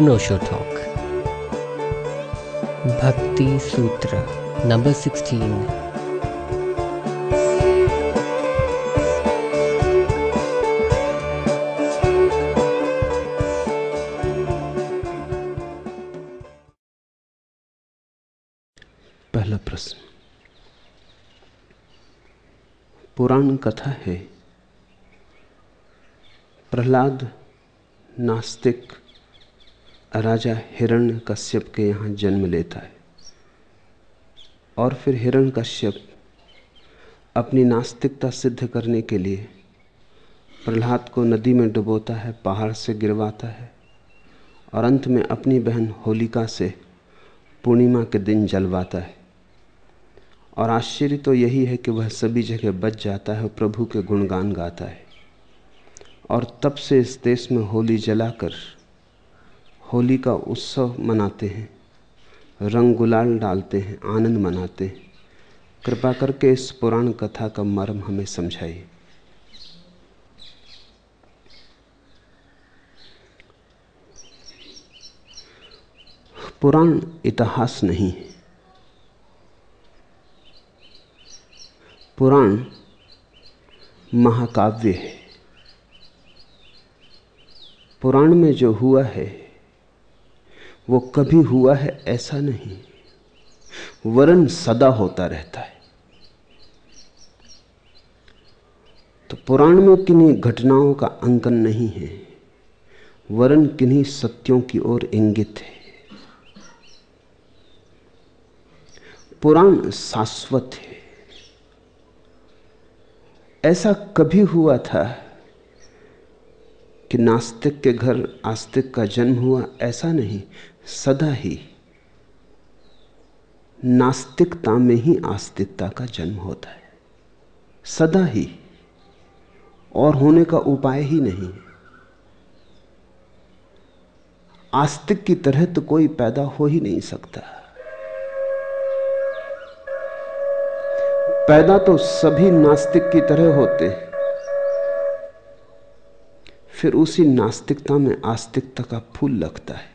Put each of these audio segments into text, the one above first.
अनोशो talk भक्ति सूत्र number sixteen पहला प्रश्न। पुराण कथा है। प्रहलाद नास्तिक राजा हिरण्य कश्यप के यहाँ जन्म लेता है। और फिर हिरण्य कश्यप अपनी नास्तिकता सिद्ध करने के लिए प्रहलाद को नदी में डुबोता है, पहाड़ से गिरवाता है और अंत में अपनी बहन होलिका से पूर्णिमा के दिन जलवाता है। और आश्चर्य तो यही है कि वह सभी जगह बच जाता है और प्रभु के गुणगान गाता है। और तब से इस देश में होली जलाकर होली का उत्सव मनाते हैं, रंग गुलाल डालते हैं, आनंद मनाते हैं। कृपा करके इस पुराण कथा का मर्म हमें समझाइए। पुराण इतिहास नहीं है। पुराण महाकाव्य है। पुराण में जो हुआ है वो कभी हुआ है ऐसा नहीं। वरन सदा होता रहता है। तो पुराण में किन्हीं घटनाओं का अंकन नहीं है। वरन किन्हीं सत्यों की ओर इंगित है। पुराण शाश्वत है। ऐसा कभी हुआ था कि नास्तिक के घर आस्तिक का जन्म हुआ ऐसा नहीं। सदा ही नास्तिकता में ही आस्तिकता का जन्म होता है। सदा ही और होने का उपाय ही नहीं है। आस्तिक की तरह तो कोई पैदा हो ही नहीं सकता। पैदा तो सभी नास्तिक की तरह होते फिर उसी नास्तिकता में आस्तिकता का फूल लगता है।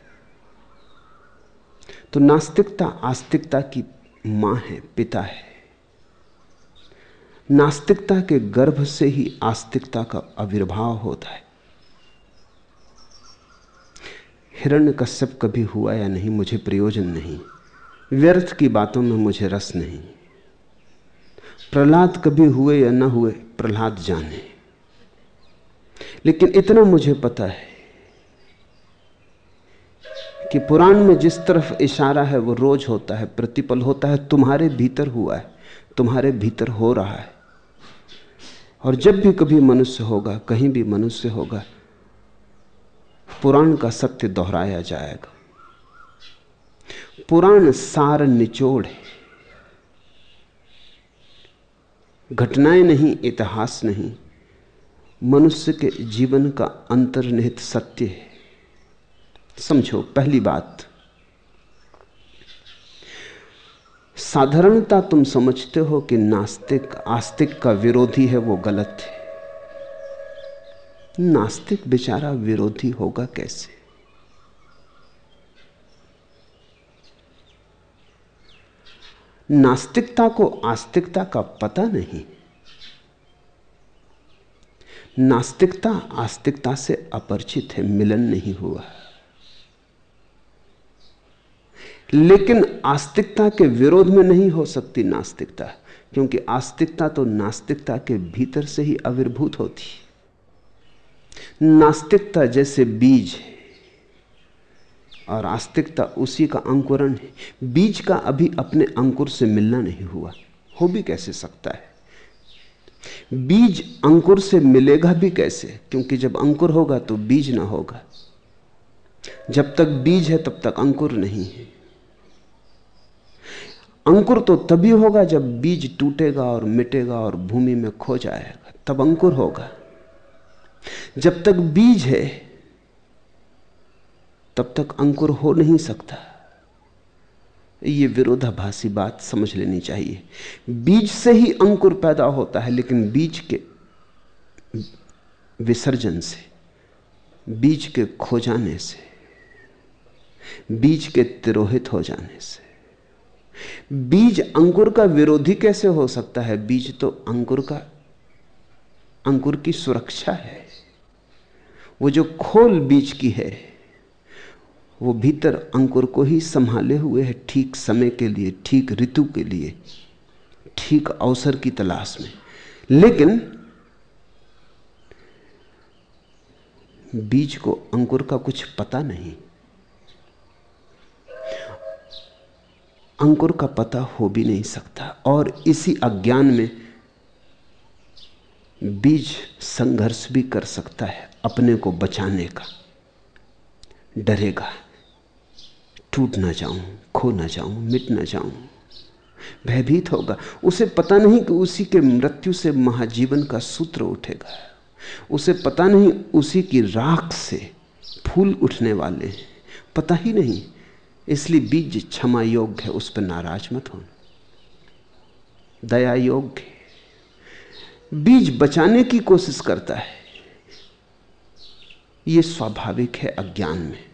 तो नास्तिकता आस्तिकता की माँ है, पिता है। नास्तिकता के गर्भ से ही आस्तिकता का आविर्भाव होता है। हिरण्य कश्यप कभी हुआ या नहीं, मुझे प्रयोजन नहीं। व्यर्थ की बातों में मुझे रस नहीं। प्रहलाद कभी हुए या न हुए, प्रहलाद जाने। लेकिन इतना मुझे पता है कि पुराण में जिस तरफ़ इशारा है, वो रोज होता है, प्रतिपल होता है, तुम्हारे भीतर हुआ है, तुम्हारे भीतर हो रहा है। और जब भी कभी मनुष्य होगा, कहीं भी मनुष्य होगा, पुराण का सत्य दोहराया जाएगा। पुराण सार निचोड़ है। घटनाएँ नहीं, इतिहास नहीं, मनुष्य के जीवन का अंतर्निहित सत्य है। समझो, पहली बात। साधारणता तुम समझते हो कि नास्तिक, आस्तिक का विरोधी है, वो गलत है। नास्तिक बेचारा विरोधी होगा कैसे? नास्तिकता को आस्तिकता का पता नहीं। नास्तिकता आस्तिकता से अपरिचित है, मिलन नहीं हुआ। लेकिन आस्तिकता के विरोध में नहीं हो सकती नास्तिकता, क्योंकि आस्तिकता तो नास्तिकता के भीतर से ही आविर्भूत होती नास्तिकता जैसे बीज है, और आस्तिकता उसी का अंकुरण है। बीज का अभी अपने अंकुर से मिलना नहीं हुआ, हो भी कैसे सकता है? बीज अंकुर से मिलेगा भी कैसे? क्योंकि जब अंकुर होगा तो बीज ना होगा। जब तक बीज है, तब तक अंकुर नहीं है। अंकुर तो तभी होगा जब बीज टूटेगा और मिटेगा और भूमि में खो जाएगा। तब अंकुर होगा। जब तक बीज है, तब तक अंकुर हो नहीं सकता। ये विरोधाभासी बात समझ लेनी चाहिए। बीज से ही अंकुर पैदा होता है, लेकिन बीज के विसर्जन से, बीज के खो जाने से, बीज के तिरोहित हो जाने से। बीज अंकुर का विरोधी कैसे हो सकता है? बीज तो अंकुर का, अंकुर की सुरक्षा है। वो जो खोल बीज की है, वो भीतर अंकुर को ही संभाले हुए है ठीक समय के लिए, ठीक ऋतु के लिए, ठीक अवसर की तलाश में। लेकिन बीज को अंकुर का कुछ पता नहीं। अंकुर का पता हो भी नहीं सकता। और इसी अज्ञान में बीज संघर्ष भी कर सकता है अपने को बचाने का। डरेगा, टूट ना जाऊँ, खो ना जाऊँ, मिट ना जाऊँ। भयभीत होगा। उसे पता नहीं कि उसी के मृत्यु से महाजीवन का सूत्र उठेगा। उसे पता नहीं उसी की राख से फूल उठने वाले हैं। पता ही नहीं इसलिए बीज क्षमा योग्य है, उस पर नाराज़ मत होना। दया योग्य बीज बचाने की कोशिश करता है। यह स्वाभाविक है अज्ञान में।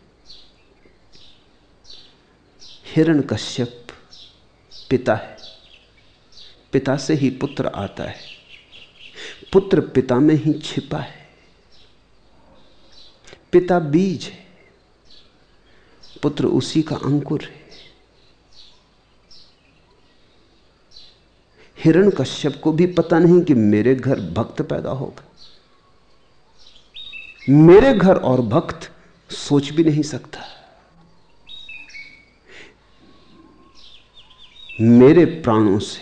हिरण कश्यप पिता है। पिता से ही पुत्र आता है। पुत्र पिता में ही छिपा है। पिता बीज है। पुत्र उसी का अंकुर है। हिरण कश्यप को भी पता नहीं कि मेरे घर भक्त पैदा होगा मेरे घर और भक्त सोच भी नहीं सकता। मेरे प्राणों से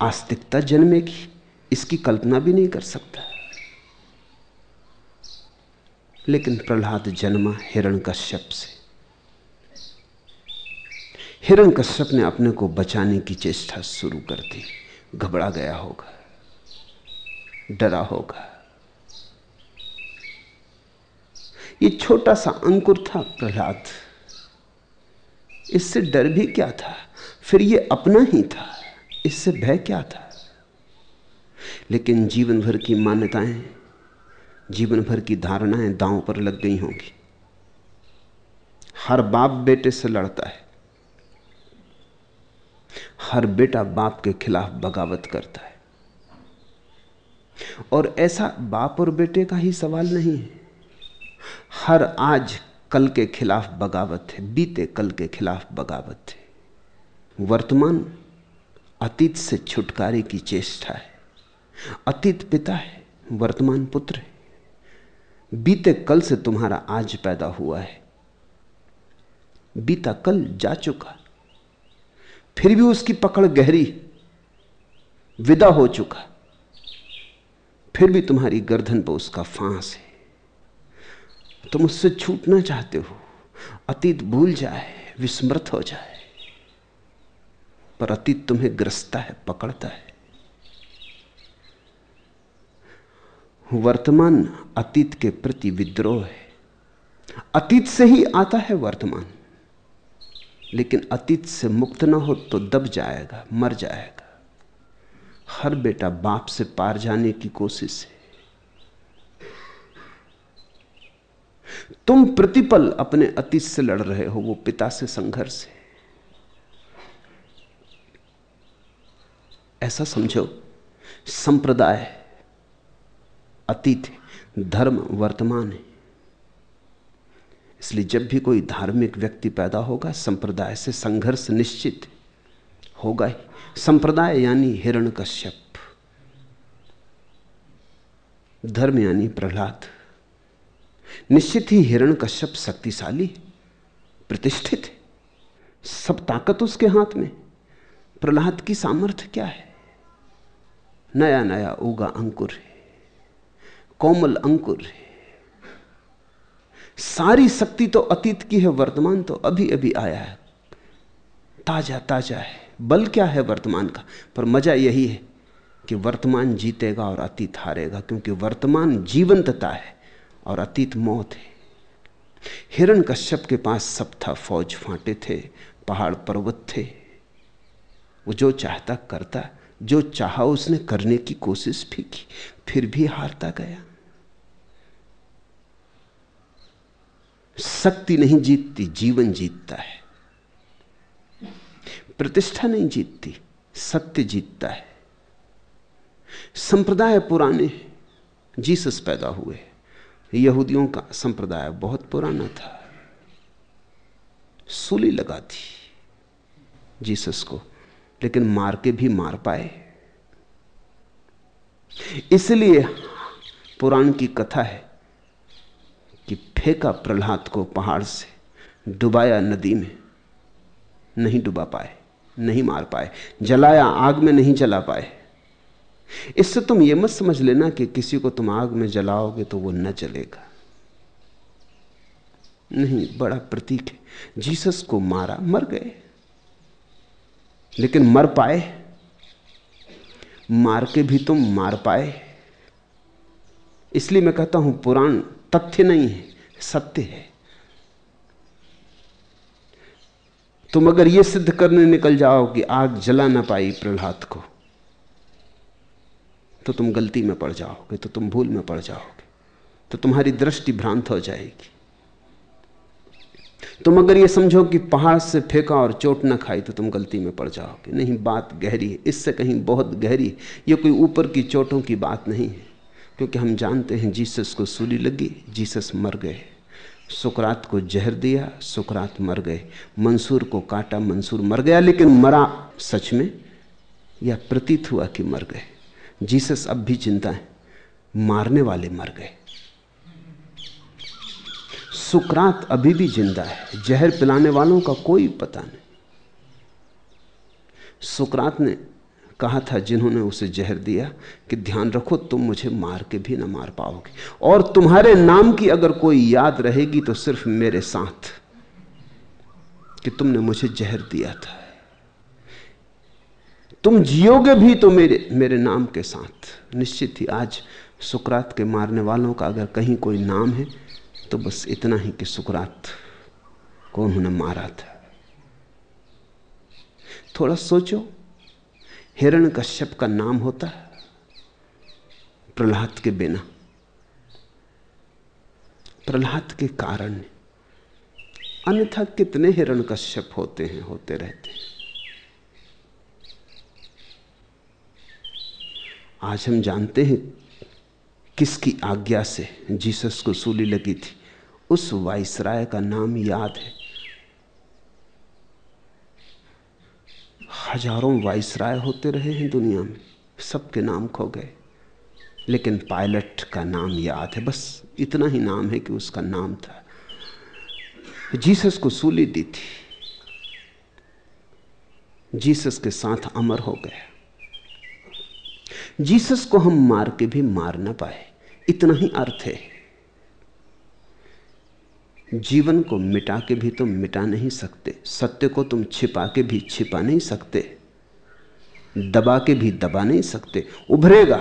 आस्तिकता जन्मेगी, इसकी कल्पना भी नहीं कर सकता। लेकिन प्रहलाद जन्मा हिरण कश्यप से। हिरण कश्यप ने अपने को बचाने की चेष्टा शुरू कर दी। घबरा गया होगा। डरा होगा। ये छोटा सा अंकुर था प्रहलाद। इससे डर भी क्या था? फिर ये अपना ही था। इससे भय क्या था? लेकिन जीवन भर की मान्यताएँ जीवन भर की धारणाएँ दांव पर लग गई होंगी। हर बाप बेटे से लड़ता है। हर बेटा बाप के खिलाफ बगावत करता है। और ऐसा बाप और बेटे का ही सवाल नहीं है। हर आज कल के खिलाफ बगावत है, बीते कल के खिलाफ बगावत है। वर्तमान अतीत से छुटकारे की चेष्टा है। अतीत पिता है, वर्तमान पुत्र है। बीते कल से तुम्हारा आज पैदा हुआ है। बीता कल जा चुका। फिर भी उसकी पकड़ गहरी, विदा हो चुका। फिर भी तुम्हारी गर्दन पर उसका फांस है। तुम उससे छूटना चाहते हो। अतीत भूल जाए, विस्मृत हो जाए। पर अतीत तुम्हें ग्रसता है, पकड़ता है। वर्तमान अतीत के प्रति विद्रोह है। अतीत से ही आता है वर्तमान। लेकिन अतीत से मुक्त ना हो तो दब जाएगा, मर जाएगा। हर बेटा बाप से पार जाने की कोशिश है। तुम प्रतिपल अपने अतीत से लड़ रहे हो, वो पिता से संघर्ष है। ऐसा समझो, संप्रदाय अतीत है, धर्म वर्तमान है। इसलिए जब भी कोई धार्मिक व्यक्ति पैदा होगा, संप्रदाय से संघर्ष निश्चित होगा ही। संप्रदाय यानी हिरण कश्यप, धर्म यानी प्रहलाद। निश्चित ही हिरण कश्यप शक्तिशाली, प्रतिष्ठित है। सब ताकत उसके हाथ में। प्रहलाद की सामर्थ्य क्या है? नया नया उगा अंकुर है। कोमल अंकुर है। सारी शक्ति तो अतीत की है, वर्तमान तो अभी अभी आया है। ताज़ा ताज़ा है, बल क्या है वर्तमान का? पर मज़ा यही है कि वर्तमान जीतेगा और अतीत हारेगा, क्योंकि वर्तमान जीवंतता है और अतीत मौत है। हिरण कश्यप के पास सब था, फौज फांटे थे, पहाड़ पर्वत थे। वो जो चाहता करता, जो चाहा उसने करने की कोशिश भी की, फिर भी हारता गया। शक्ति नहीं जीतती, जीवन जीतता है। प्रतिष्ठा नहीं जीतती, सत्य जीतता है। संप्रदाय पुराने जीसस पैदा हुए यहूदियों का संप्रदाय बहुत पुराना था। सूली लगा थी जीसस को, लेकिन मार के भी मार पाए। इसलिए पुराण की कथा है कि फेंका प्रहलाद को पहाड़ से, डुबाया नदी में, नहीं डुबा पाए, नहीं मार पाए, जलाया आग में नहीं जला पाए। इससे तुम यह मत समझ लेना कि किसी को तुम आग में जलाओगे तो वो न जलेगा। नहीं, बड़ा प्रतीक है। जीसस को मारा, मर गए। लेकिन मर पाए। मार के भी तुम मार पाए। इसलिए मैं कहता हूँ, पुराण तथ्य नहीं है, सत्य है। तुम अगर यह सिद्ध करने निकल जाओ कि आग जला ना पाई प्रहलाद को तो तुम गलती में पड़ जाओगे तो तुम भूल में पड़ जाओगे तो तुम्हारी दृष्टि भ्रांत हो जाएगी। तुम अगर यह समझो कि पहाड़ से फेंका और चोट ना खाई तो तुम गलती में पड़ जाओगे। नहीं, बात गहरी है। इससे कहीं बहुत गहरी ये कोई ऊपर की चोटों की बात नहीं है। क्योंकि हम जानते हैं जीसस को सूली लगी, जीसस मर गए। सुकरात को जहर दिया, सुकरात मर गए। मंसूर को काटा, मंसूर मर गया, लेकिन मरा सच में या प्रतीत हुआ कि मर गए। जीसस अब भी चिंता है, मारने वाले मर गए। सुकरात अभी भी ज़िंदा है, जहर पिलाने वालों का कोई पता नहीं। सुकरात ने कहा था जिन्होंने उसे जहर दिया कि ध्यान रखो, तुम मुझे मार के भी ना मार पाओगे। और तुम्हारे नाम की अगर कोई याद रहेगी तो सिर्फ़ मेरे साथ कि तुमने मुझे जहर दिया था। तुम जियोगे भी तो मेरे मेरे नाम के साथ। निश्चित ही आज सुकरात के मारने वालों का अगर कहीं कोई नाम है तो बस इतना ही कि सुकरात को उन्होंने मारा था। थोड़ा सोचो हिरण कश्यप का नाम होता प्रहलाद के बिना। प्रहलाद के कारण अन्यथा कितने हिरण कश्यप होते हैं, होते रहते हैं। आज हम जानते हैं किसकी आज्ञा से जीसस को सूली लगी थी। उस वाइसराय का नाम याद है। हज़ारों वाइसराय होते रहे हैं दुनिया में। सबके नाम खो गए। लेकिन पायलट का नाम याद है। बस इतना ही नाम है कि उसका नाम था। जीसस को सूली दी थी। जीसस के साथ अमर हो गया। जीसस को हम मार के भी मार ना पाए। इतना ही अर्थ है। जीवन को मिटा के भी तुम मिटा नहीं सकते। सत्य को तुम छिपा के भी छिपा नहीं सकते। दबा के भी दबा नहीं सकते। उभरेगा।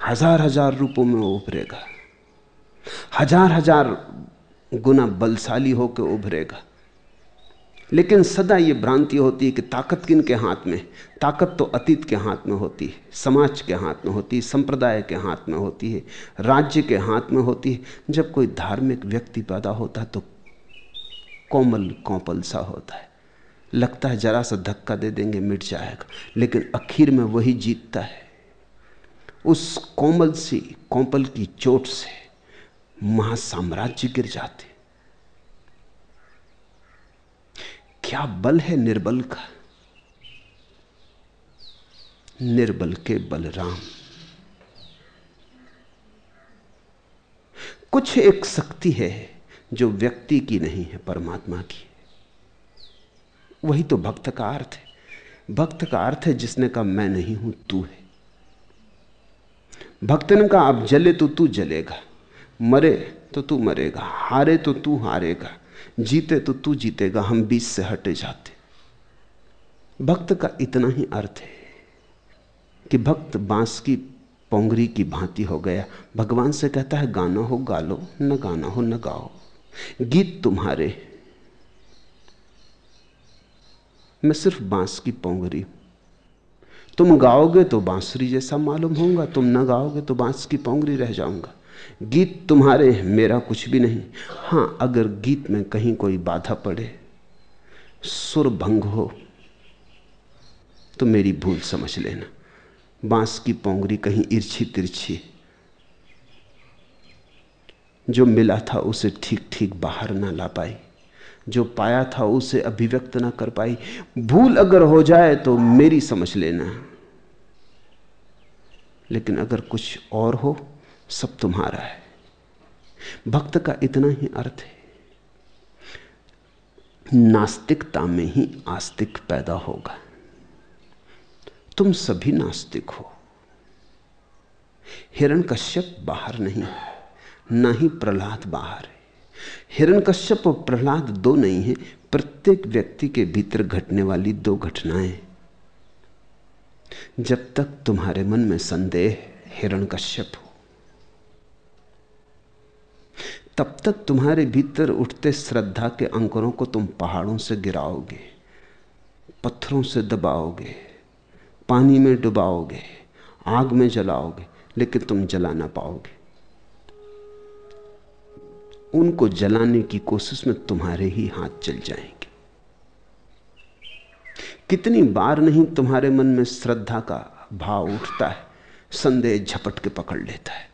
हज़ार हज़ार रूपों में उभरेगा। हज़ार हज़ार गुना बलशाली होकर उभरेगा। लेकिन सदा ये भ्रांति होती है कि ताकत किन के हाथ में? ताकत तो अतीत के हाथ में होती है, समाज के हाथ में होती है, संप्रदाय के हाथ में होती है, राज्य के हाथ में होती है। जब कोई धार्मिक व्यक्ति पैदा होता है तो कोमल कौपल सा होता है। लगता है जरा सा धक्का दे देंगे, मिट जाएगा। लेकिन आखिर में वही जीतता है। उस कोमल सी, कौपल की चोट से महासाम्राज्य गिर जाते क्या बल है निर्बल का? निर्बल के बलराम। कुछ एक शक्ति है जो व्यक्ति की नहीं है, परमात्मा की। वही तो भक्त का अर्थ है। भक्त का अर्थ है, जिसने कहा, मैं नहीं हूँ, तू है। भक्त ने कहा, अब जले तो तू जलेगा, मरे तो तू मरेगा, हारे तो तू हारेगा। जीते तो तू जीतेगा, हम बीच से हटे जाते। भक्त का इतना ही अर्थ है कि भक्त बाँस की पोंगरी की भांति हो गया। भगवान से कहता है, गाना हो गा लो न गाना हो, न गाओ। गीत तुम्हारे। मैं सिर्फ़ बाँस की पोंगरी। तुम गाओगे तो बांसुरी जैसा मालूम होगा तुम न गाओगे तो बाँस की पोंगरी रह जाऊँगा। गीत तुम्हारे मेरा कुछ भी नहीं। हाँ, अगर गीत में कहीं कोई बाधा पड़े, सुर भंग हो तो मेरी भूल समझ लेना। बाँस की पोंगरी कहीं इर्छी तिरछी जो मिला था उसे ठीक ठीक बाहर ना ला पाई, जो पाया था उसे अभिव्यक्त ना कर पाई। भूल अगर हो जाए तो मेरी समझ लेना। लेकिन अगर कुछ और हो सब तुम्हारा है। भक्त का इतना ही अर्थ है। नास्तिकता में ही आस्तिक पैदा होगा। तुम सभी नास्तिक हो। हिरण कश्यप बाहर नहीं है, ना ही प्रहलाद बाहर है। हिरण कश्यप और प्रहलाद दो नहीं है, प्रत्येक व्यक्ति के भीतर घटने वाली दो घटनाएँ। जब तक तुम्हारे मन में संदेह हिरण कश्यप हो। तब तक तुम्हारे भीतर उठते श्रद्धा के अंकुरों को तुम पहाड़ों से गिराओगे, पत्थरों से दबाओगे, पानी में डुबाओगे, आग में जलाओगे, लेकिन तुम जला ना पाओगे। उनको जलाने की कोशिश में तुम्हारे ही हाथ चल जाएँगे। कितनी बार नहीं तुम्हारे मन में श्रद्धा का भाव उठता है, संदेह झपट के पकड़ लेता है।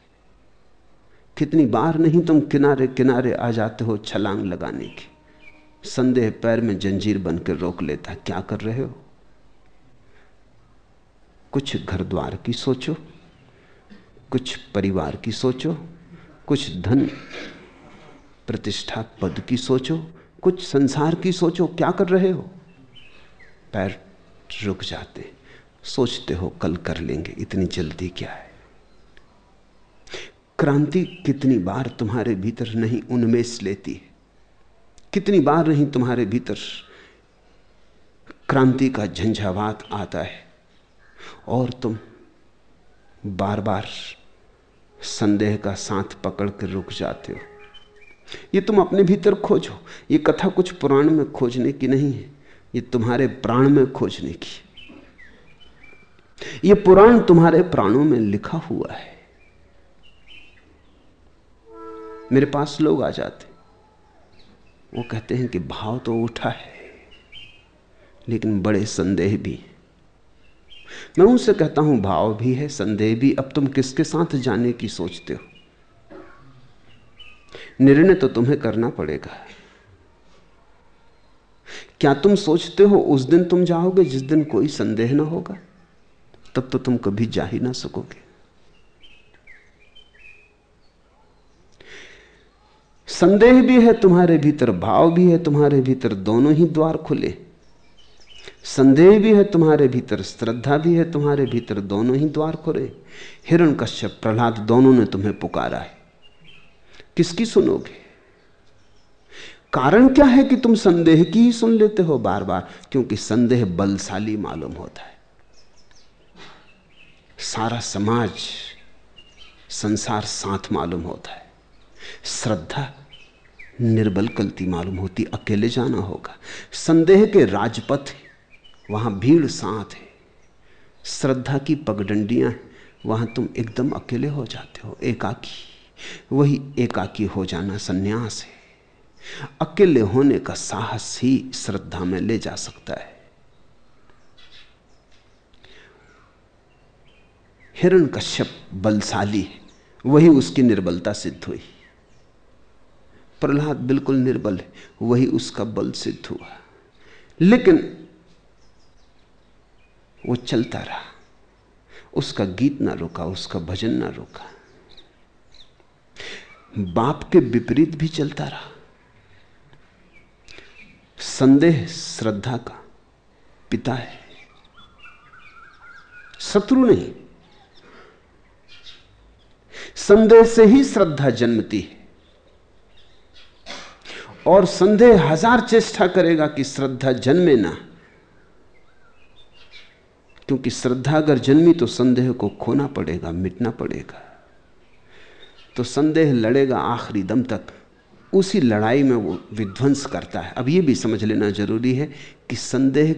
कितनी बार नहीं तुम किनारे किनारे आ जाते हो छलांग लगाने की। संदेह पैर में जंजीर बनकर रोक लेता क्या कर रहे हो? कुछ घर द्वार की सोचो, कुछ परिवार की सोचो, कुछ धन प्रतिष्ठा पद की सोचो, कुछ संसार की सोचो, क्या कर रहे हो? पैर रुक जाते, सोचते हो कल कर लेंगे, इतनी जल्दी क्या है? क्रांति कितनी बार तुम्हारे भीतर नहीं उन्मेष लेती है? कितनी बार नहीं तुम्हारे भीतर क्रांति का झंझावात आता है? और तुम बार बार संदेह का साथ पकड़ कर रुक जाते हो। ये तुम अपने भीतर खोजो। ये कथा कुछ पुराण में खोजने की नहीं है। ये तुम्हारे प्राण में खोजने की ये पुराण तुम्हारे प्राणों में लिखा हुआ है। मेरे पास लोग आ जाते। वो कहते हैं कि भाव तो उठा है, लेकिन बड़े संदेह भी। मैं उनसे कहता हूँ, भाव भी है, संदेह भी। अब तुम किसके साथ जाने की सोचते हो? निर्णय तो तुम्हें करना पड़ेगा। क्या तुम सोचते हो, उस दिन तुम जाओगे जिस दिन कोई संदेह ना होगा? तब तो तुम कभी जा ही ना सकोगे। संदेह भी है तुम्हारे भीतर, भाव भी है तुम्हारे भीतर, दोनों ही द्वार खुले। संदेह भी है तुम्हारे भीतर, श्रद्धा भी है तुम्हारे भीतर, दोनों ही द्वार खुले। हिरण कश्यप, प्रहलाद दोनों ने तुम्हें पुकारा है। किसकी सुनोगे? कारण क्या है कि तुम संदेह की ही सुन लेते हो बार बार क्योंकि संदेह बलशाली मालूम होता है। सारा समाज, संसार साथ मालूम होता है। श्रद्धा निर्बल कलती मालूम होती, अकेले जाना होगा। संदेह के राजपथ वहाँ भीड़ साथ है। श्रद्धा की पगडंडियाँ हैं, वहाँ तुम एकदम अकेले हो जाते हो, एकाकी। वही एकाकी हो जाना सन्यास है। अकेले होने का साहस ही श्रद्धा में ले जा सकता है। हिरण कश्यप बलशाली है, वही उसकी निर्बलता सिद्ध हुई। प्रहलाद बिल्कुल निर्बल है, वही उसका बल सिद्ध हुआ। लेकिन वो चलता रहा, उसका गीत ना रुका, उसका भजन ना रुका। बाप के विपरीत भी चलता रहा। संदेह, श्रद्धा का पिता है, शत्रु नहीं। संदेह से ही श्रद्धा जन्मती है। और संदेह हज़ार चेष्टा करेगा कि श्रद्धा जन्मे ना। क्योंकि श्रद्धा अगर जन्मी तो संदेह को खोना पड़ेगा, मिटना पड़ेगा। तो संदेह लड़ेगा आखिरी दम तक। उसी लड़ाई में वो विध्वंस करता है। अब ये भी समझ लेना ज़रूरी है कि संदेह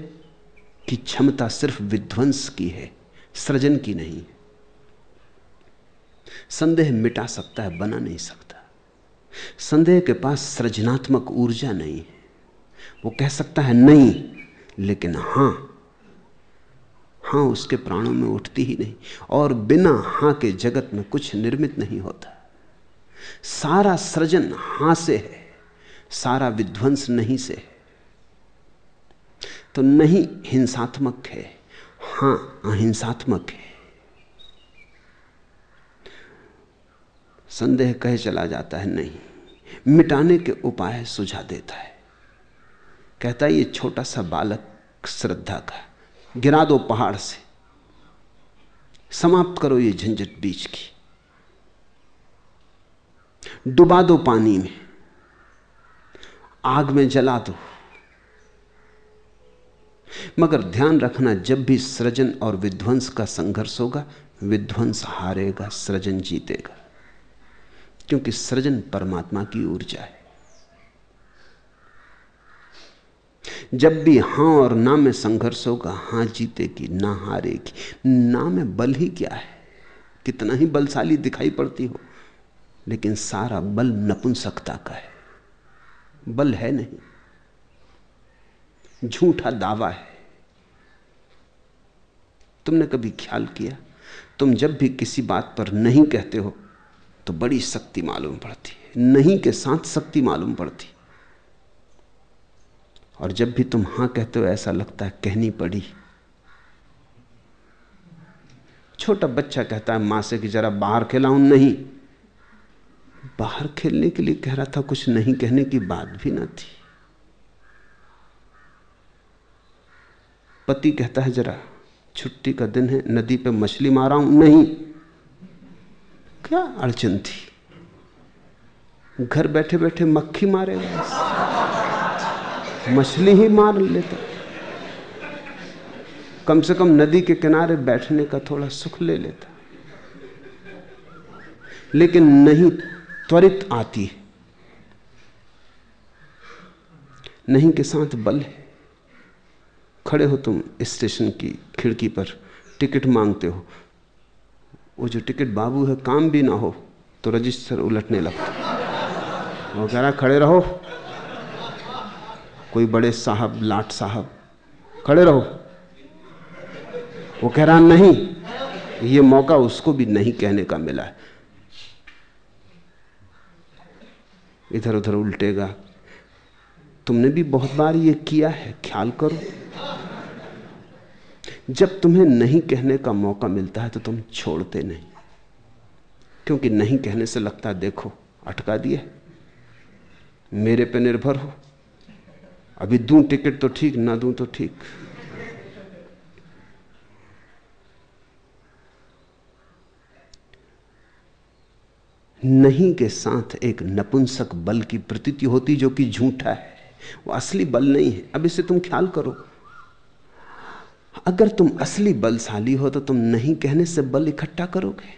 की क्षमता सिर्फ़ विध्वंस की है, सृजन की नहीं। संदेह मिटा सकता है, बना नहीं सकता। संदेह के पास सृजनात्मक ऊर्जा नहीं है। वो कह सकता है, नहीं। लेकिन हाँ हाँ उसके प्राणों में उठती ही नहीं और बिना हाँ के जगत में कुछ निर्मित नहीं होता। सारा सृजन हाँ से है, सारा विध्वंस नहीं से है। तो नहीं हिंसात्मक है, हाँ अहिंसात्मक है। संदेह कहे चला जाता है, नहीं। मिटाने के उपाय सुझा देता है। कहता है, ये छोटा सा बालक श्रद्धा का गिरा दो पहाड़ से। समाप्त करो ये झंझट बीच की। डुबा दो पानी में। आग में जला दो। मगर ध्यान रखना, जब भी सृजन और विध्वंस का संघर्ष होगा, विध्वंस हारेगा, सृजन जीतेगा। क्योंकि सृजन परमात्मा की ऊर्जा है। जब भी हाँ और ना में संघर्ष होगा, हाँ जीतेगी ना हारेगी ना में बल ही क्या है? कितना ही बलशाली दिखाई पड़ती हो, लेकिन सारा बल नपुंसकता का है। बल है नहीं। झूठा दावा है। तुमने कभी ख्याल किया? तुम जब भी किसी बात पर नहीं कहते हो तो बड़ी शक्ति मालूम पड़ती नहीं के साथ शक्ति मालूम पड़ती। और जब भी तुम हाँ कहते हो, ऐसा लगता है कहनी पड़ी। छोटा बच्चा कहता है माँ से कि जरा बाहर खिलाऊं नहीं। बाहर खेलने के लिए कह रहा था, कुछ नहीं कहने की बात भी ना थी। पति कहता है, जरा छुट्टी का दिन है, नदी पे मछली मारा हूँ नहीं। क्या अड़चन थी? घर बैठे बैठे मक्खी मारेगा मछली ही मार लेता। कम से कम नदी के किनारे बैठने का थोड़ा सुख ले लेता। लेकिन नहीं, त्वरित आती है। नहीं के साथ बल है। खड़े हो तुम स्टेशन की खिड़की पर। टिकट मांगते हो। वो जो टिकट बाबू है, काम भी ना हो तो रजिस्टर उलटने लगता वो कह रहा, खड़े रहो। कोई बड़े साहब, लाट साहब, खड़े रहो। वो कह रहा, नहीं, ये मौका उसको भी नहीं कहने का मिला है। इधर उधर उल्टेगा, तुमने भी बहुत बार ये किया है, ख्याल करो। जब तुम्हें नहीं कहने का मौका मिलता है तो तुम छोड़ते नहीं। क्योंकि नहीं कहने से लगता देखो, अटका दिया मेरे पे निर्भर हो। अभी दूँ टिकट तो ठीक, ना दूँ तो ठीक। नहीं के साथ एक नपुंसक बल की प्रतीति होती जो कि झूठा है। वो असली बल नहीं है। अब इसे तुम ख्याल करो। अगर तुम असली बलशाली हो तो तुम नहीं कहने से बल इकट्ठा करोगे।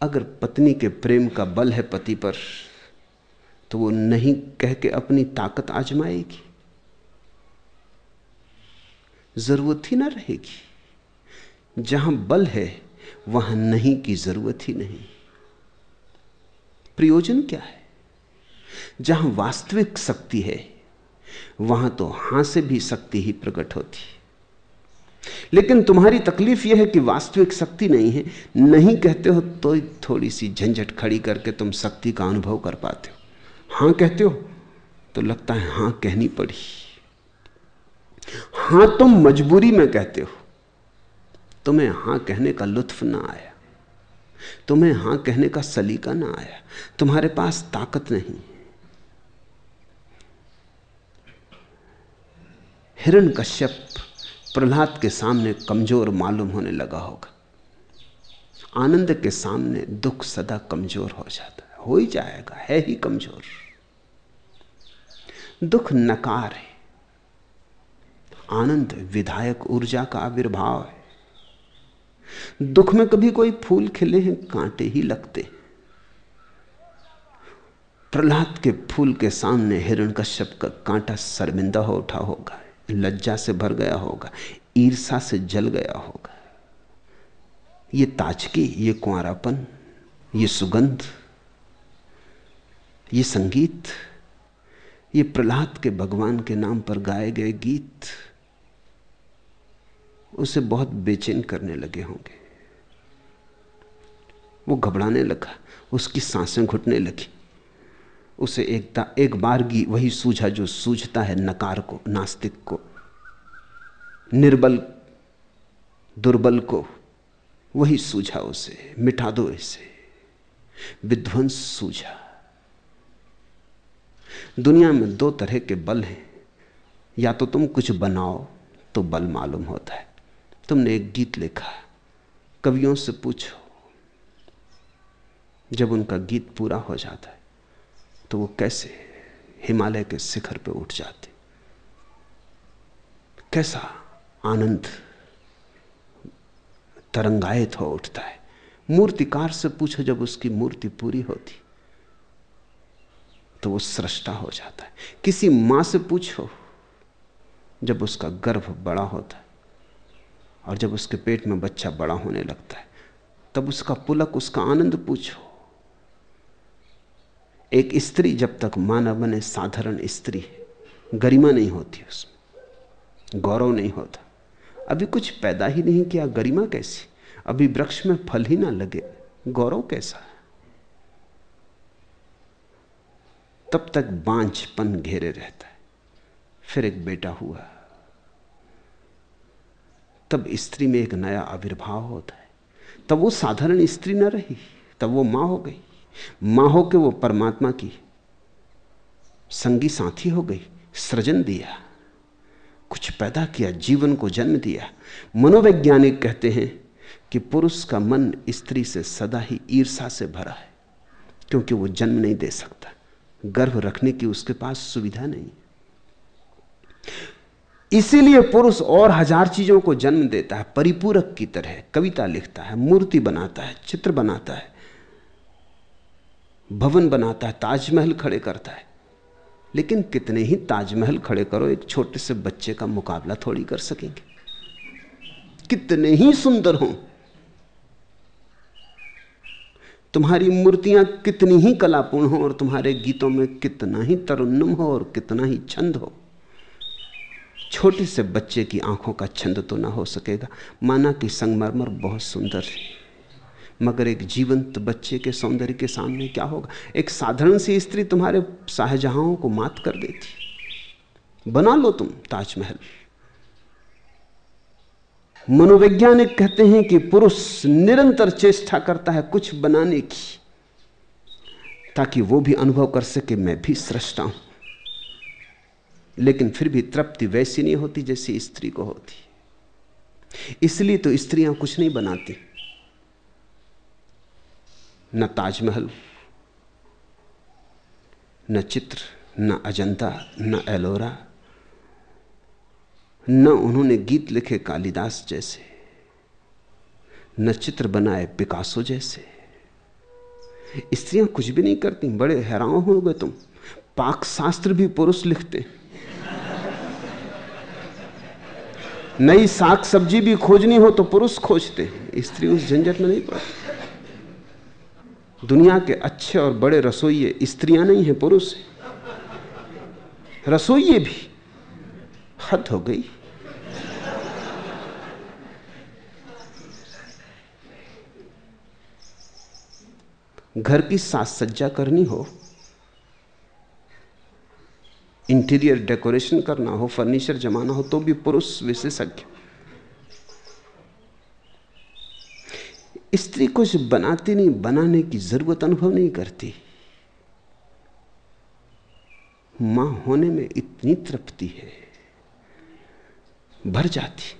अगर पत्नी के प्रेम का बल है पति पर तो वो नहीं कह के अपनी ताकत आजमाएगी। ज़रूरत ही ना रहेगी। जहाँ बल है, वहाँ नहीं की ज़रूरत ही नहीं। प्रयोजन क्या है? जहाँ वास्तविक शक्ति है वहाँ तो हाँ से भी शक्ति ही प्रकट होती। लेकिन तुम्हारी तकलीफ़ यह है कि वास्तविक शक्ति नहीं है। नहीं कहते हो तो थोड़ी सी झंझट खड़ी करके तुम शक्ति का अनुभव कर पाते हो। हाँ कहते हो तो लगता है हाँ कहनी पड़ी। हाँ तुम मजबूरी में कहते हो। तुम्हें हाँ कहने का लुत्फ ना आया। तुम्हें हाँ कहने का सलीका ना आया। तुम्हारे पास ताकत नहीं। हिरण कश्यप प्रहलाद के सामने कमज़ोर मालूम होने लगा होगा। आनंद के सामने दुख सदा कमज़ोर हो जाता है, हो ही जाएगा, है ही कमज़ोर। दुख नकार है। आनंद विधायक ऊर्जा का आविर्भाव है। दुख में कभी कोई फूल खिले हैं, कांटे ही लगते हैं। प्रहलाद के फूल के सामने हिरण कश्यप का कांटा शर्मिंदा हो उठा होगा। लज्जा से भर गया होगा ईर्षा से जल गया होगा। ये ताजगी, ये कुआरापन ये सुगंध, ये संगीत, ये प्रहलाद के भगवान के नाम पर गाए गए गीत, उसे बहुत बेचैन करने लगे होंगे। वो घबराने लगा, उसकी साँसें घुटने लगी। उसे एक एक बारगी वही सूझा जो सूझता है नकार को, नास्तिक को। निर्बल, दुर्बल को वही सूझा उसे, मिटा दो इसे। विध्वंस सूझा। दुनिया में दो तरह के बल हैं। या तो तुम कुछ बनाओ तो बल मालूम होता है। तुमने एक गीत लिखा, कवियों से पूछो, जब उनका गीत पूरा हो जाता है। तो वो कैसे हिमालय के शिखर पर उठ जाते? कैसा आनंद तरंगायत हो उठता है? मूर्तिकार से पूछो, जब उसकी मूर्ति पूरी होती तो वो सृष्टा हो जाता है। किसी माँ से पूछो, जब उसका गर्भ बड़ा होता है और जब उसके पेट में बच्चा बड़ा होने लगता है, तब उसका पुलक, उसका आनंद पूछो। एक स्त्री जब तक मानव बने साधारण स्त्री है, गरिमा नहीं होती उसमें, गौरव नहीं होता। अभी कुछ पैदा ही नहीं किया, गरिमा कैसी? अभी वृक्ष में फल ही ना लगे, गौरव कैसा है? तब तक बांझपन घेरे रहता है, फिर एक बेटा हुआ। तब स्त्री में एक नया आविर्भाव होता है। तब वो साधारण स्त्री न रही, तब वो माँ हो गई। माँ हो के वो परमात्मा की संगी साथी हो गई, सृजन दिया, कुछ पैदा किया, जीवन को जन्म दिया। मनोवैज्ञानिक कहते हैं कि पुरुष का मन स्त्री से सदा ही ईर्षा से भरा है, क्योंकि वो जन्म नहीं दे सकता। गर्भ रखने की उसके पास सुविधा नहीं इसीलिए पुरुष और हज़ार चीज़ों को जन्म देता है, परिपूरक की तरह, कविता लिखता है, मूर्ति बनाता है, चित्र बनाता है भवन बनाता है, ताजमहल खड़े करता है। लेकिन कितने ही ताजमहल खड़े करो, एक छोटे से बच्चे का मुकाबला थोड़ी कर सकेंगे। कितने ही सुंदर हों। तुम्हारी मूर्तियाँ कितनी ही कलापूर्ण हो और तुम्हारे गीतों में कितना ही तरुन्नम हो और कितना ही छंद हो। छोटे से बच्चे की आँखों का छंद तो ना हो सकेगा। माना कि संगमरमर बहुत सुंदर है। मगर एक जीवंत बच्चे के सौंदर्य के सामने क्या होगा? एक साधारण सी स्त्री तुम्हारे शाहजहां को मात कर देती। बना लो तुम ताजमहल। मनोवैज्ञानिक कहते हैं कि पुरुष निरंतर चेष्टा करता है कुछ बनाने की, ताकि वो भी अनुभव कर सके मैं भी सृष्टा हूँ। लेकिन फिर भी तृप्ति वैसी नहीं होती जैसी स्त्री को होती। इसलिए तो स्त्रियाँ कुछ नहीं बनाती। न ताजमहल, न चित्र, न अजंता, न एलोरा, न उन्होंने गीत लिखे कालिदास जैसे, न चित्र बनाए पिकासो जैसे। स्त्रियाँ कुछ भी नहीं करती, बड़े हैरान हो गए तुम। पाक शास्त्र भी पुरुष लिखते। नई साग सब्ज़ी भी खोजनी हो तो पुरुष खोजते। स्त्री उस झंझट में नहीं पड़ती। दुनिया के अच्छे और बड़े रसोइये स्त्रियाँ नहीं हैं, पुरुष है। रसोइये भी हद हो गई। घर की साज सज्जा करनी हो, इंटीरियर डेकोरेशन करना हो, फर्नीचर जमाना हो तो भी पुरुष विशेषज्ञ। स्त्री कुछ बनाती नहीं, बनाने की ज़रूरत अनुभव नहीं करती। माँ होने में इतनी तृप्ति है, भर जाती,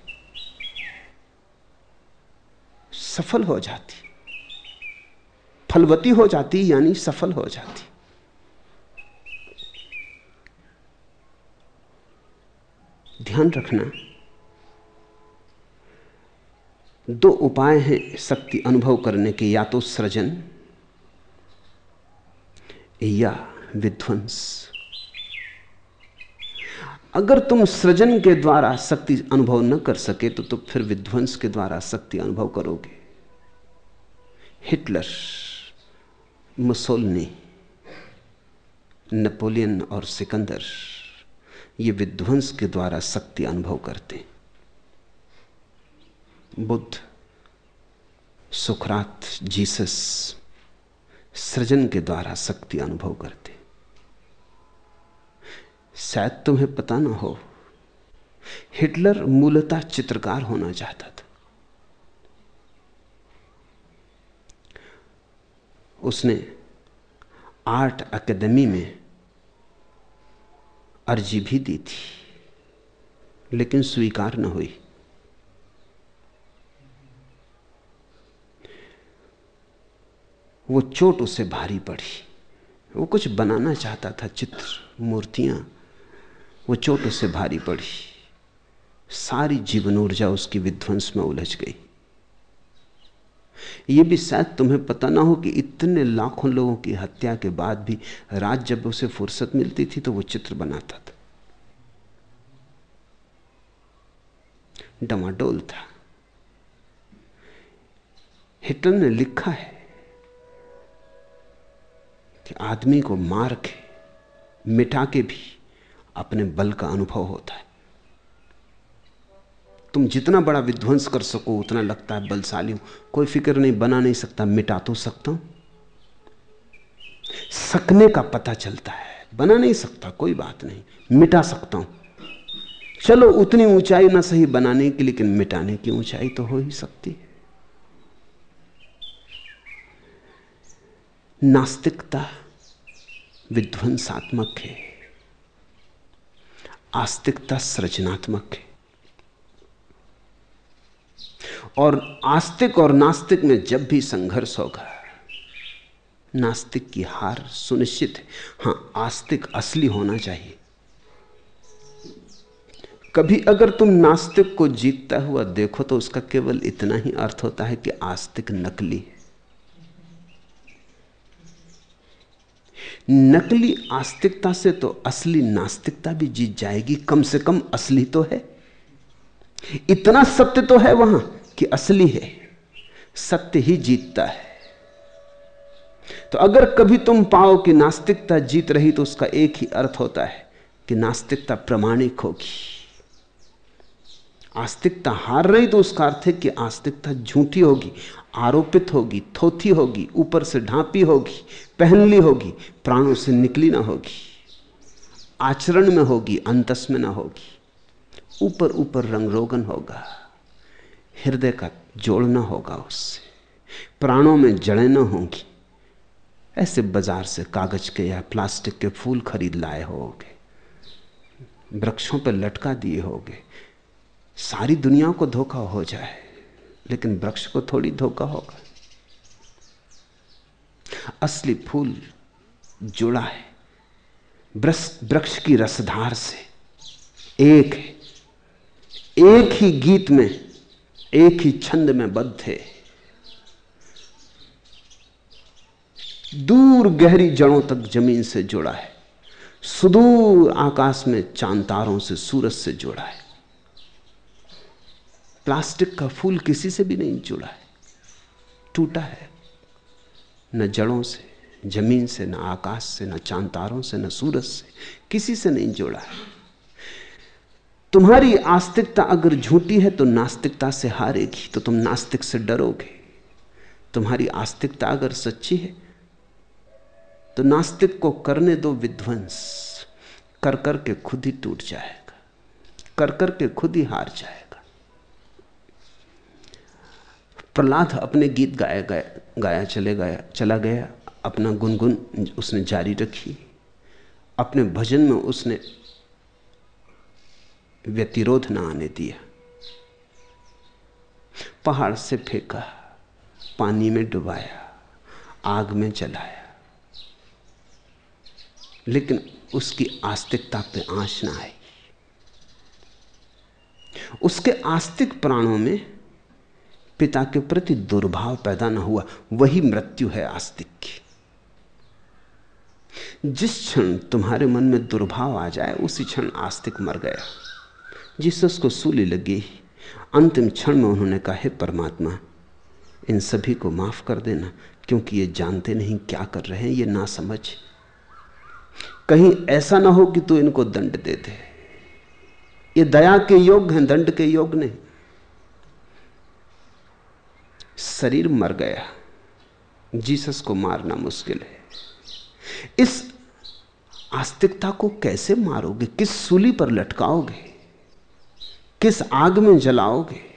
सफल हो जाती, फलवती हो जाती, यानी सफल हो जाती। ध्यान रखना दो उपाय हैं शक्ति अनुभव करने के, या तो सृजन या विध्वंस। अगर तुम सृजन के द्वारा शक्ति अनुभव न कर सके तो तुम फिर विध्वंस के द्वारा शक्ति अनुभव करोगे। हिटलर, मुसोलनी, नेपोलियन और सिकंदर, ये विध्वंस के द्वारा शक्ति अनुभव करते बुद्ध सुखरात जीसस सृजन के द्वारा शक्ति अनुभव करते। शायद तुम्हें पता ना हो, हिटलर मूलतः चित्रकार होना चाहता था। उसने आर्ट एकेडमी में अर्जी भी दी थी, लेकिन स्वीकार न हुई। वो चोट उसे भारी पड़ी। वो कुछ बनाना चाहता था, चित्र, मूर्तियाँ। वो चोट उसे भारी पड़ी। सारी जीवन ऊर्जा उसकी विध्वंस में उलझ गई। ये भी शायद तुम्हें पता ना हो कि इतने लाखों लोगों की हत्या के बाद भी रात जब उसे फुर्सत मिलती थी तो वो चित्र बनाता था। डमाडोल था। हिटलर ने लिखा है कि आदमी को मार के मिटा के भी अपने बल का अनुभव होता है। तुम जितना बड़ा विध्वंस कर सको, उतना लगता है बलशाली हूँ। कोई फ़िक्र नहीं, बना नहीं सकता, मिटा तो सकता हूँ। सकने का पता चलता है, बना नहीं सकता, कोई बात नहीं, मिटा सकता हूँ। चलो, उतनी ऊंचाई ना सही बनाने की, लेकिन मिटाने की ऊंचाई तो हो ही सकती है। नास्तिकता विध्वंसात्मक है। आस्तिकता सृजनात्मक है। और आस्तिक और नास्तिक में जब भी संघर्ष होगा, नास्तिक की हार सुनिश्चित है। हाँ, आस्तिक असली होना चाहिए। कभी अगर तुम नास्तिक को जीतता हुआ देखो तो उसका केवल इतना ही अर्थ होता है कि आस्तिक नकली है। नकली आस्तिकता से तो असली नास्तिकता भी जीत जाएगी, कम से कम असली तो है। इतना सत्य तो है वहाँ कि असली है, सत्य ही जीतता है। तो अगर कभी तुम पाओ कि नास्तिकता जीत रही तो उसका एक ही अर्थ होता है कि नास्तिकता प्रमाणिक होगी। आस्तिकता हार रही तो उसका अर्थ है कि आस्तिकता झूठी होगी। आरोपित होगी, थोथी होगी, ऊपर से ढांपी होगी पहन ली होगी, प्राणों से निकली ना होगी। आचरण में होगी, अंतस में ना होगी। ऊपर ऊपर रंग रोगन होगा, हृदय का जोड़ना होगा उससे। प्राणों में जड़ें न होंगी। ऐसे बाज़ार से कागज़ के या प्लास्टिक के फूल खरीद लाए होगे। वृक्षों पर लटका दिए होगे। सारी दुनिया को धोखा हो जाए। लेकिन वृक्ष को थोड़ी धोखा होगा। असली फूल जुड़ा है। वृक्ष की रसधार से एक है। एक ही गीत में, एक ही छंद में बद्ध है। दूर गहरी जड़ों तक ज़मीन से जुड़ा है। सुदूर आकाश में चांतारों से सूरज से जुड़ा है। प्लास्टिक का फूल किसी से भी नहीं जुड़ा है। टूटा है। न जड़ों से, ज़मीन से, न आकाश से, न चांतारों से, न सूरज से किसी से नहीं जुड़ा है। तुम्हारी आस्तिकता अगर झूठी है तो नास्तिकता से हारेगी तो तुम नास्तिक से डरोगे। तुम्हारी आस्तिकता अगर सच्ची है तो नास्तिक को करने दो विध्वंस। कर कर के खुद ही टूट जाएगा। कर कर के खुद ही हार जाएगा। प्रहलाद अपने गीत गाया गया, गाया चले गया, चला गया। अपना गुनगुन उसने जारी रखी। अपने भजन में उसने व्यतिरोध ना आने दिया। पहाड़ से फेंका, पानी में डुबाया, आग में जलाया। लेकिन उसकी आस्तिकता पे आँच ना आई। उसके आस्तिक प्राणों में पिता के प्रति दुर्भाव पैदा ना हुआ, वही मृत्यु है आस्तिक। की जिस क्षण तुम्हारे मन में दुर्भाव आ जाए, उसी क्षण आस्तिक मर गया। जीसस को सूली लगी। अंतिम क्षण में उन्होंने कहा, हे परमात्मा, इन सभी को माफ़ कर देना, क्योंकि ये जानते नहीं क्या कर रहे हैं, ये ना समझ। कहीं ऐसा ना हो कि तू इनको दंड दे दे। ये दया के योग हैं, दंड के योग नहीं। शरीर मर गया। जीसस को मारना मुश्किल है। इस आस्तिकता को कैसे मारोगे? किस सूली पर लटकाओगे? किस आग में जलाओगे?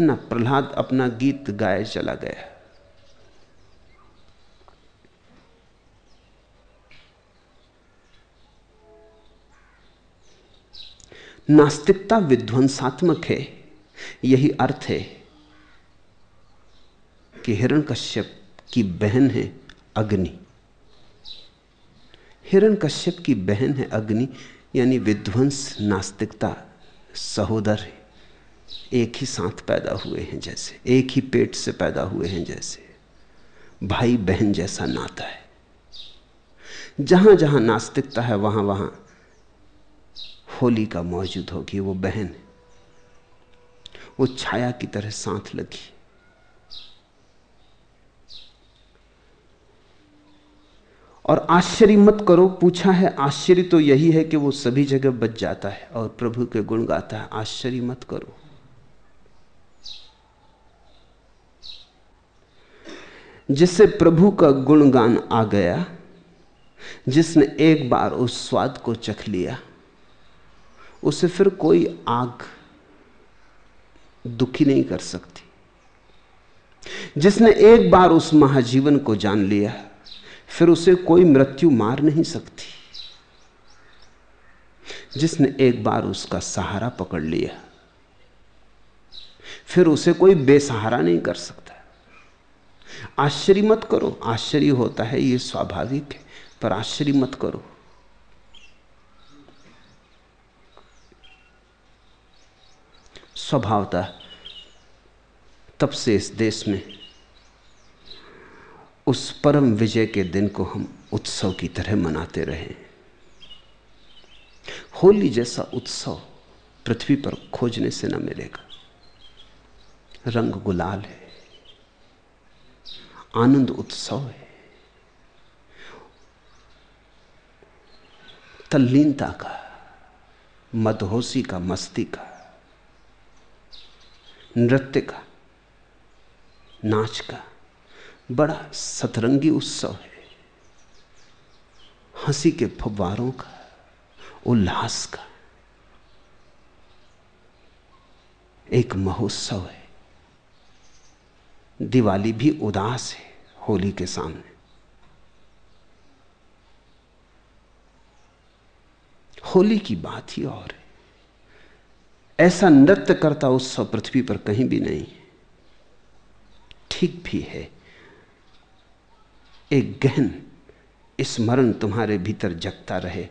ना प्रहलाद अपना गीत गाए चला गया। नास्तिकता विध्वंसात्मक है, यही अर्थ है। कि हिरण्यकश्यप की बहन है अग्नि। हिरण्यकश्यप की बहन है अग्नि, यानी विध्वंस नास्तिकता सहोदर है। एक ही साथ पैदा हुए हैं जैसे, एक ही पेट से पैदा हुए हैं जैसे। भाई बहन जैसा नाता है। जहाँ जहाँ नास्तिकता है वहाँ वहाँ होली का मौजूद होगी, वो बहन। वो छाया की तरह साथ लगी। और आश्चर्य मत करो, पूछा है, आश्चर्य तो यही है कि वो सभी जगह बच जाता है और प्रभु के गुण गाता है। आश्चर्य मत करो। जिससे प्रभु का गुणगान आ गया, जिसने एक बार उस स्वाद को चख लिया, उसे फिर कोई आग दुखी नहीं कर सकती। जिसने एक बार उस महाजीवन को जान लिया फिर उसे कोई मृत्यु मार नहीं सकती। जिसने एक बार उसका सहारा पकड़ लिया, फिर उसे कोई बेसहारा नहीं कर सकता। आश्चर्य मत करो, आश्चर्य होता है ये स्वाभाविक है, पर आश्चर्य मत करो। स्वभावतः तब से इस देश में उस परम विजय के दिन को हम उत्सव की तरह मनाते रहे। होली जैसा उत्सव पृथ्वी पर खोजने से न मिलेगा। रंग गुलाल है। आनंद उत्सव है। तल्लीनता का, मदहोशी का, मस्ती का, नृत्य का, नाच का बड़ा सतरंगी उत्सव है। हँसी के फव्वारों का, उल्लास का एक महोत्सव है। दिवाली भी उदास है होली के सामने। होली की बात ही और है। ऐसा नृत्य करता उत्सव पृथ्वी पर कहीं भी नहीं ठीक भी है। एक गहन स्मरण तुम्हारे भीतर जगता रहे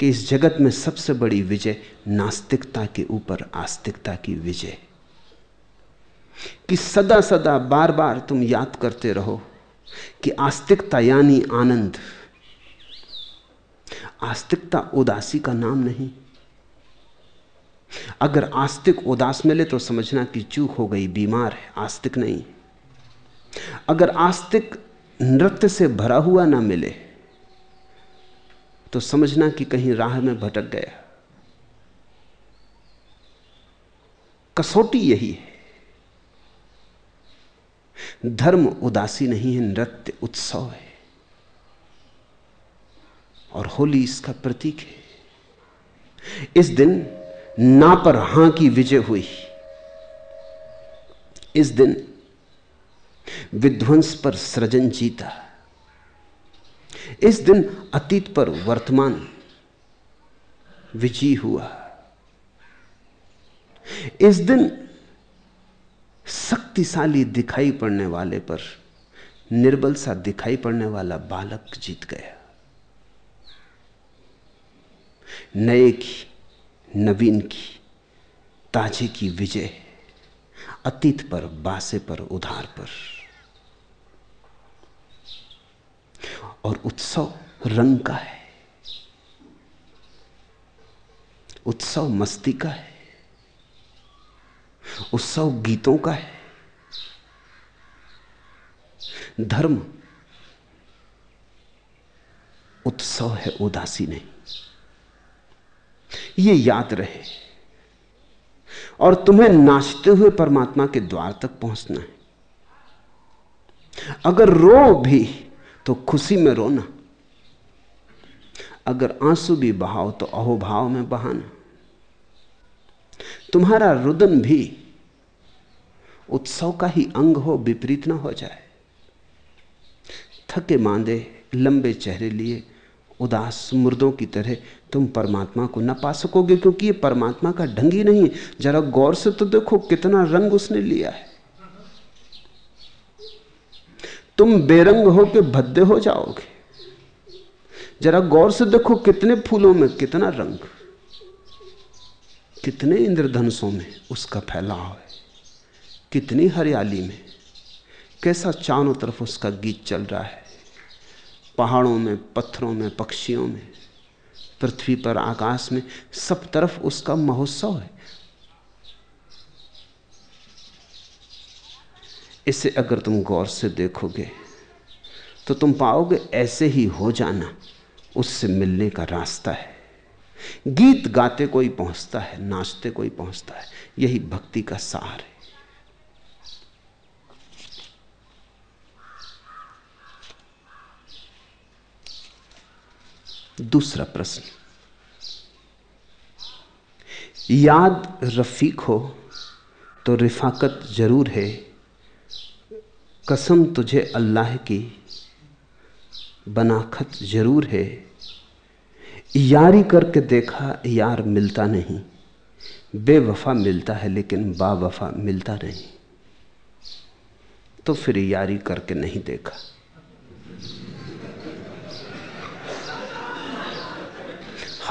कि इस जगत में सबसे बड़ी विजय नास्तिकता के ऊपर आस्तिकता की विजय। कि सदा सदा बार बार तुम याद करते रहो कि आस्तिकता यानी आनंद। आस्तिकता उदासी का नाम नहीं। अगर आस्तिक उदास मिले तो समझना कि चूक हो गई, बीमार है, आस्तिक नहीं। अगर आस्तिक नृत्य से भरा हुआ ना मिले तो समझना कि कहीं राह में भटक गया। कसौटी यही है। धर्म उदासी नहीं है, नृत्य उत्सव है। और होली इसका प्रतीक है। इस दिन ना पर हाँ की विजय हुई। इस दिन विध्वंस पर सृजन जीता। इस दिन अतीत पर वर्तमान विजयी हुआ। इस दिन शक्तिशाली दिखाई पड़ने वाले पर निर्बल सा दिखाई पड़ने वाला बालक जीत गया। नए की नवीन की, ताजे की विजय अतीत पर, बासे पर, उधार पर। और उत्सव रंग का है। उत्सव मस्ती का है। उत्सव गीतों का है। धर्म, उत्सव है उदासी नहीं। ये याद रहे और तुम्हें नाचते हुए परमात्मा के द्वार तक पहुँचना है। अगर रो भी तो खुशी में रोना। अगर आँसू भी बहाओ तो अहोभाव में बहाना। तुम्हारा रुदन भी उत्सव का ही अंग हो, विपरीत ना हो जाए। थके मांदे, लंबे चेहरे लिए, उदास मुर्दों की तरह तुम परमात्मा को न पा सकोगे क्योंकि ये परमात्मा का ढंग ही नहीं है। जरा गौर से तो देखो कितना रंग उसने लिया है। तुम बेरंग हो के भद्दे हो जाओगे। जरा गौर से देखो कितने फूलों में कितना रंग। कितने इंद्रधनुषों में उसका फैलाव है। कितनी हरियाली में। कैसा चारों तरफ़ उसका गीत चल रहा है। पहाड़ों में, पत्थरों में, पक्षियों में, पृथ्वी पर, आकाश में, सब तरफ़ उसका महोत्सव है। इसे अगर तुम गौर से देखोगे तो तुम पाओगे ऐसे ही हो जाना उससे मिलने का रास्ता है। गीत गाते कोई पहुँचता है, नाचते कोई पहुँचता है, यही भक्ति का सार है। दूसरा प्रश्न, याद रफीक हो तो रिफाकत ज़रूर है कसम तुझे अल्लाह की बनाखत ज़रूर है। यारी करके देखा, यार मिलता नहीं। बेवफा मिलता है, लेकिन बावफा मिलता नहीं। तो फिर यारी करके नहीं देखा।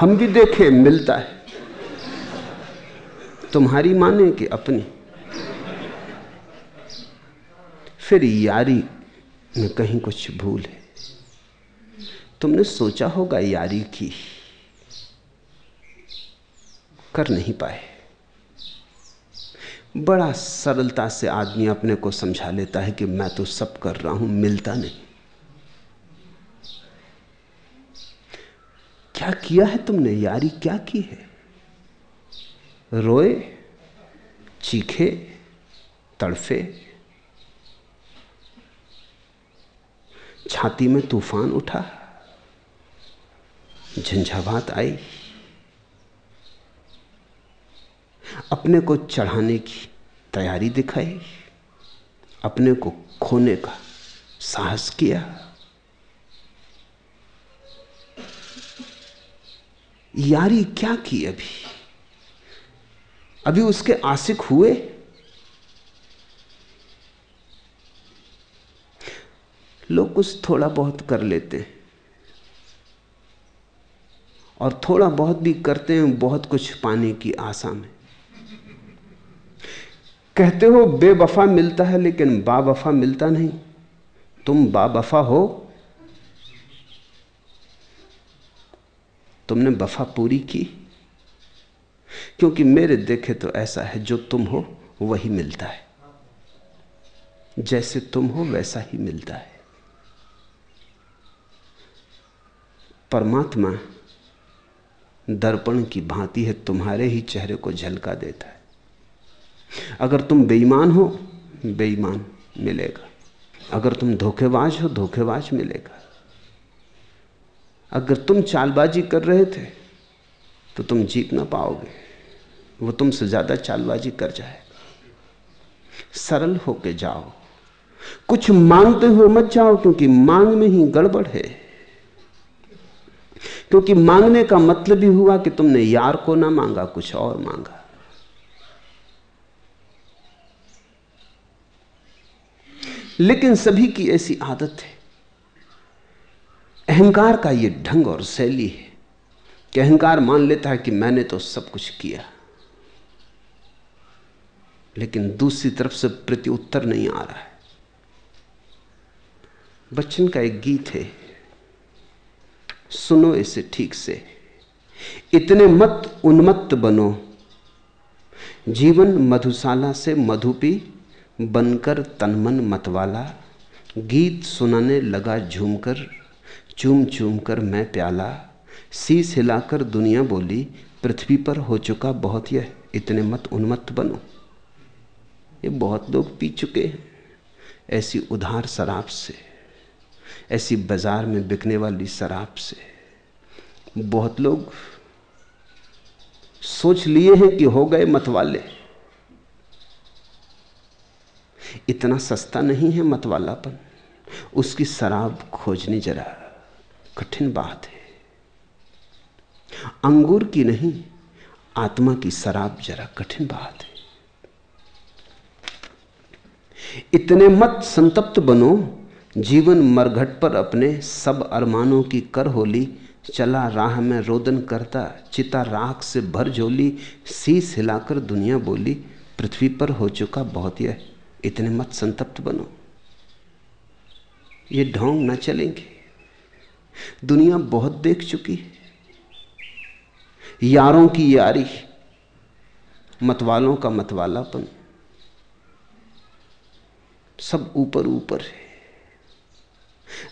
हम भी देखें, मिलता है। तुम्हारी माने कि अपनी। फिर यारी में कहीं कुछ भूल है। तुमने सोचा होगा यारी की कर नहीं पाए। बड़ा सरलता से आदमी अपने को समझा लेता है कि मैं तो सब कर रहा हूँ, मिलता नहीं। क्या किया है तुमने? यारी क्या की है? रोए, चीखे, तड़फे छाती में तूफ़ान उठा, झंझावात आई। अपने को चढ़ाने की तैयारी दिखाई, अपने को खोने का साहस किया। यारी क्या की अभी? अभी उसके आशिक हुए? लोग कुछ थोड़ा बहुत कर लेते हैं। और थोड़ा बहुत भी करते हैं, बहुत कुछ पाने की आशा में। कहते हो, बेवफा मिलता है, लेकिन बावफा मिलता नहीं। तुम बावफा हो। तुमने वफा पूरी की। क्योंकि मेरे देखे तो ऐसा है, जो तुम हो, वही मिलता है। जैसे तुम हो, वैसा ही मिलता है। परमात्मा दर्पण की भांति है, तुम्हारे ही चेहरे को झलका देता है। अगर तुम बेईमान हो, बेईमान मिलेगा। अगर तुम धोखेबाज हो, धोखेबाज मिलेगा। अगर तुम चालबाजी कर रहे थे तो तुम जीत ना पाओगे। वो तुमसे ज़्यादा चालबाजी कर जाएगा। सरल होके जाओ। कुछ मांगते हुए मत जाओ, क्योंकि मांग में ही गड़बड़ है। क्योंकि मांगने का मतलब ही हुआ कि तुमने यार को ना मांगा, कुछ और मांगा। लेकिन सभी की ऐसी आदत है। अहंकार का यह ढंग और शैली है कि अहंकार मान लेता है कि मैंने तो सब कुछ किया। लेकिन दूसरी तरफ़ से प्रति उत्तर नहीं आ रहा है। बच्चन का एक गीत है सुनो इसे ठीक से। इतने मत उन्मत्त बनो। जीवन मधुशाला से मधुपी, बनकर तनमन मतवाला। गीत सुनाने लगा झूमकर चूम चूम कर मैं प्याला। शीस हिलाकर दुनिया बोली, पृथ्वी पर हो चुका बहुत यह, इतने मत उन्मत्त बनो। ये बहुत लोग पी चुके हैं, ऐसी उधार शराब से। ऐसी बाज़ार में बिकने वाली शराब से। बहुत लोग सोच लिए हैं कि हो गए मतवाले। इतना सस्ता नहीं है मतवालापन। उसकी शराब खोजनी जरा कठिन बात है। अंगूर की नहीं, आत्मा की शराब जरा कठिन बात है। इतने मत संतप्त बनो जीवन मरघट पर अपने सब अरमानों की कर होली, चला राह में रोदन करता, चिता राख से भर झोली शीस हिलाकर दुनिया बोली, पृथ्वी पर हो चुका बहुत यह, इतने मत संतप्त बनो। ये ढोंग न चलेंगे, दुनिया बहुत देख चुकी है। यारों की यारी, मतवालों का मतवालापन, सब ऊपर ऊपर है।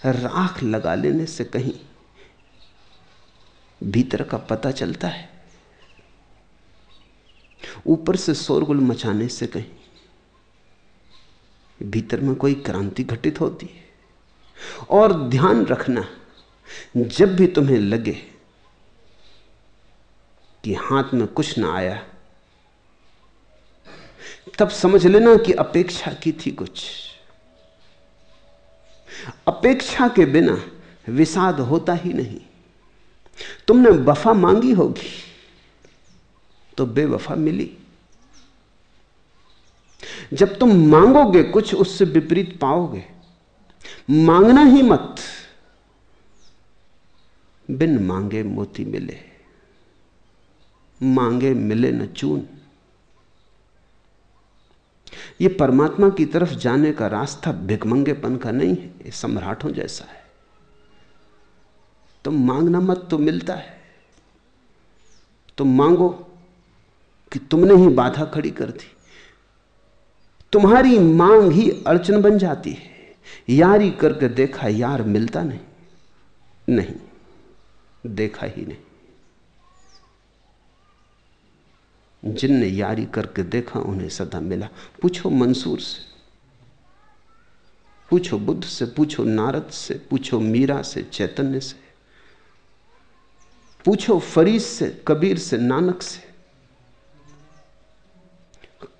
राख लगा लेने से कहीं भीतर का पता चलता है। ऊपर से शोरगुल मचाने से कहीं भीतर में कोई क्रांति घटित होती है। और ध्यान रखना, जब भी तुम्हें लगे कि हाथ में कुछ ना आया, तब समझ लेना कि अपेक्षा की थी कुछ। अपेक्षा के बिना विषाद होता ही नहीं। तुमने वफा मांगी होगी तो बेवफा मिली। जब तुम मांगोगे, कुछ उससे विपरीत पाओगे। मांगना ही मत। बिन मांगे मोती मिले, मांगे मिले न चून। ये परमात्मा की तरफ़ जाने का रास्ता भिकमंगेपन का नहीं है सम्राटों जैसा है। तुम मांगना मत तो मिलता है। तुम मांगो कि तुमने ही बाधा खड़ी कर दी। तुम्हारी मांग ही अड़चन बन जाती है। यारी करके देखा, यार मिलता नहीं। नहीं, देखा ही नहीं। जिनने यारी करके देखा, उन्हें सदा मिला। पूछो मंसूर से, पूछो बुद्ध से, पूछो नारद से, पूछो मीरा से, चैतन्य से, पूछो फरीद से, कबीर से, नानक से।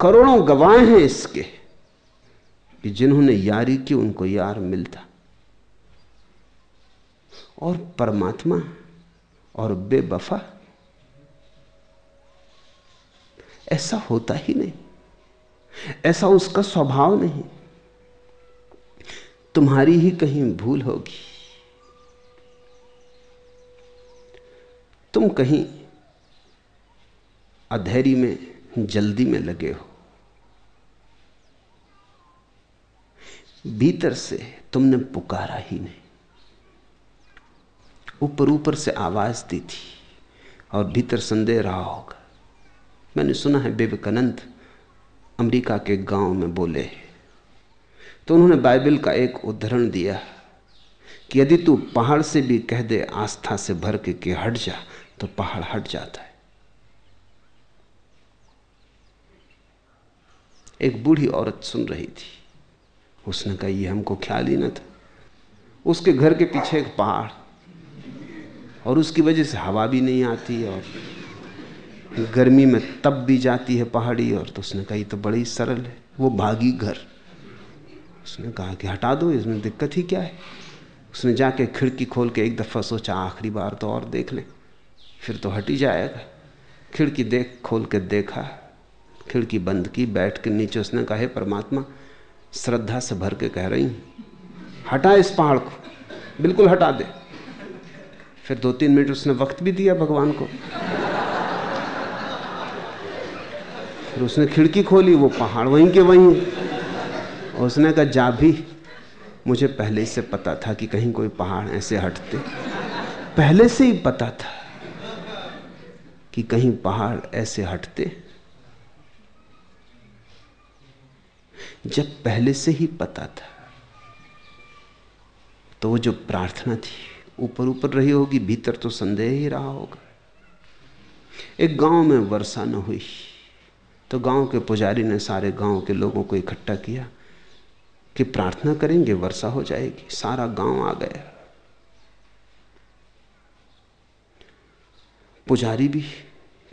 करोड़ों गवाह हैं इसके कि जिन्होंने यारी की, उनको यार मिलता। और परमात्मा और बेबफा ऐसा होता ही नहीं। ऐसा उसका स्वभाव नहीं। तुम्हारी ही कहीं भूल होगी। तुम कहीं अधैर्य में, जल्दी में लगे हो। भीतर से तुमने पुकारा ही नहीं। ऊपर ऊपर से आवाज़ दी थी और भीतर संदेह रहा होगा। मैंने सुना है विवेकानंद अमेरिका के गाँव में बोले तो उन्होंने बाइबल का एक उदाहरण दिया कि यदि तू पहाड़ से भी कह दे, आस्था से भर के कि हट जा तो पहाड़ हट जाता है। एक बूढ़ी औरत सुन रही थी। उसने कहा, ये हमको ख्याल ही ना था। उसके घर के पीछे एक पहाड़, और उसकी वजह से हवा भी नहीं आती और गर्मी में तब भी जाती है पहाड़ी, और तो उसने कहा तो बड़ी सरल है, वो भागी घर। उसने कहा कि, हटा दो, इसमें दिक्कत ही क्या है? उसने जाके खिड़की खोल के एक दफ़ा सोचा, आखिरी बार तो और देख लें, फिर तो हट ही जाएगा। खिड़की देख, खोल के देखा, खिड़की बंद की, बैठ के नीचे उसने कहा, है परमात्मा, श्रद्धा से भर के कह रही हूँ, हटा इस पहाड़ को, बिल्कुल हटा दे। फिर दो तीन मिनट उसने वक्त भी दिया भगवान को। फिर उसने खिड़की खोली, वो पहाड़ वहीं के वहीं उसने कहा, जा भी, मुझे पहले से पता था कि कहीं कोई पहाड़ ऐसे हटते। पहले से ही पता था कि कहीं पहाड़ ऐसे हटते। जब पहले से ही पता था तो वो जो प्रार्थना थी, ऊपर ऊपर रही होगी, भीतर तो संदेह ही रहा होगा। एक गाँव में वर्षा न हुई। तो गाँव के पुजारी ने सारे गाँव के लोगों को इकट्ठा किया कि प्रार्थना करेंगे, वर्षा हो जाएगी, सारा गाँव आ गया। पुजारी भी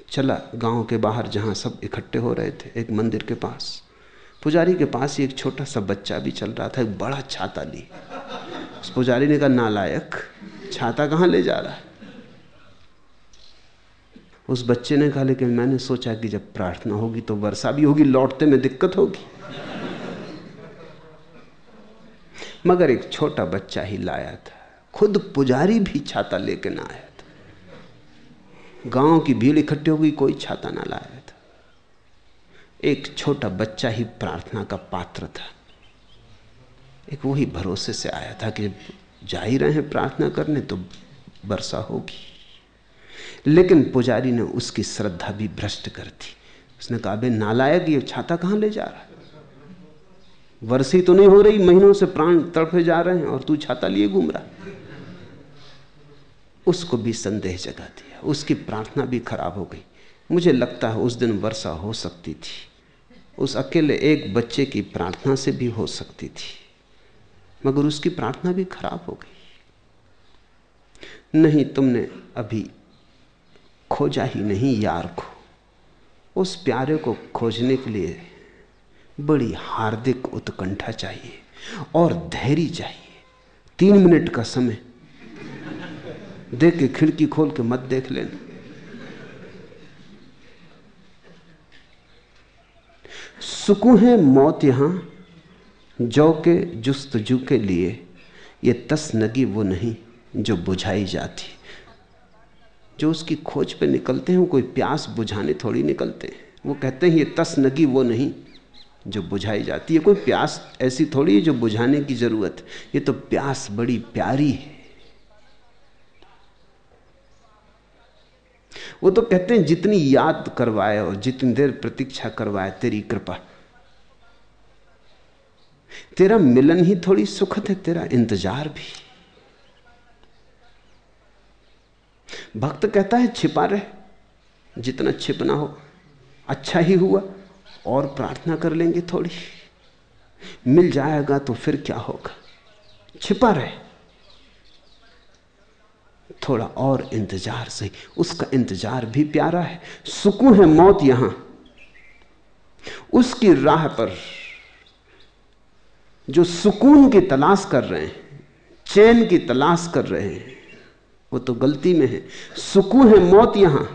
चला गाँव के बाहर जहाँ सब इकट्ठे हो रहे थे, एक मंदिर के पास। पुजारी के पास ही एक छोटा सा बच्चा भी चल रहा था, एक बड़ा छाता ली। उस पुजारी ने कहा, नालायक, छाता कहाँ ले जा रहा है? उस बच्चे ने कहा, लेकिन मैंने सोचा कि जब प्रार्थना होगी तो वर्षा भी होगी, लौटते में दिक्कत होगी। मगर एक छोटा बच्चा ही लाया था। खुद पुजारी भी छाता लेके ना आया था। गाँव की भीड़ इकट्ठी हो गई, कोई छाता ना लाया था। एक छोटा बच्चा ही प्रार्थना का पात्र था। एक वही भरोसे से आया था कि जा ही रहे हैं प्रार्थना करने तो वर्षा होगी। लेकिन पुजारी ने उसकी श्रद्धा भी भ्रष्ट कर दी। उसने कहा बे नालायक, ये छाता कहाँ ले जा रहा है? वर्षी तो नहीं हो रही, महीनों से प्राण तड़फे जा रहे हैं और तू छाता लिए घूम रहा उसको भी संदेह जगा दिया। उसकी प्रार्थना भी खराब हो गई। मुझे लगता है उस दिन वर्षा हो सकती थी। उस अकेले एक बच्चे की प्रार्थना से भी हो सकती थी। मगर उसकी प्रार्थना भी खराब हो गई। नहीं, तुमने अभी खोजा ही नहीं यार को। उस प्यारे को खोजने के लिए बड़ी हार्दिक उत्कंठा चाहिए और धैर्य चाहिए। तीन मिनट का समय। देख के खिड़की खोल के मत देख लेना। सुकून है मौत यहाँ, जौ के जुस्तजू के लिए। ये तस नगी वो नहीं जो बुझाई जाती। जो उसकी खोज पे निकलते हैं, वो कोई प्यास बुझाने थोड़ी निकलते हैं। वो कहते हैं, ये तस नगी, वो नहीं। जो बुझाई जाती है, कोई प्यास ऐसी थोड़ी है जो बुझाने की ज़रूरत ये तो प्यास बड़ी प्यारी है। वो तो कहते हैं, जितनी याद करवाए और जितनी देर प्रतीक्षा करवाए, तेरी कृपा। तेरा मिलन ही थोड़ी सुखद है, तेरा इंतज़ार भी। भक्त कहता है, छिपा रहे। जितना छिपना हो अच्छा ही हुआ। और प्रार्थना कर लेंगे थोड़ी। मिल जाएगा तो फिर क्या होगा? छिपा रहे। थोड़ा और इंतज़ार सही उसका इंतज़ार भी प्यारा है। सुकून है मौत यहाँ। उसकी राह पर जो सुकून की तलाश कर रहे हैं, चैन की तलाश कर रहे हैं वो तो गलती में है। सुकू है मौत यहाँ।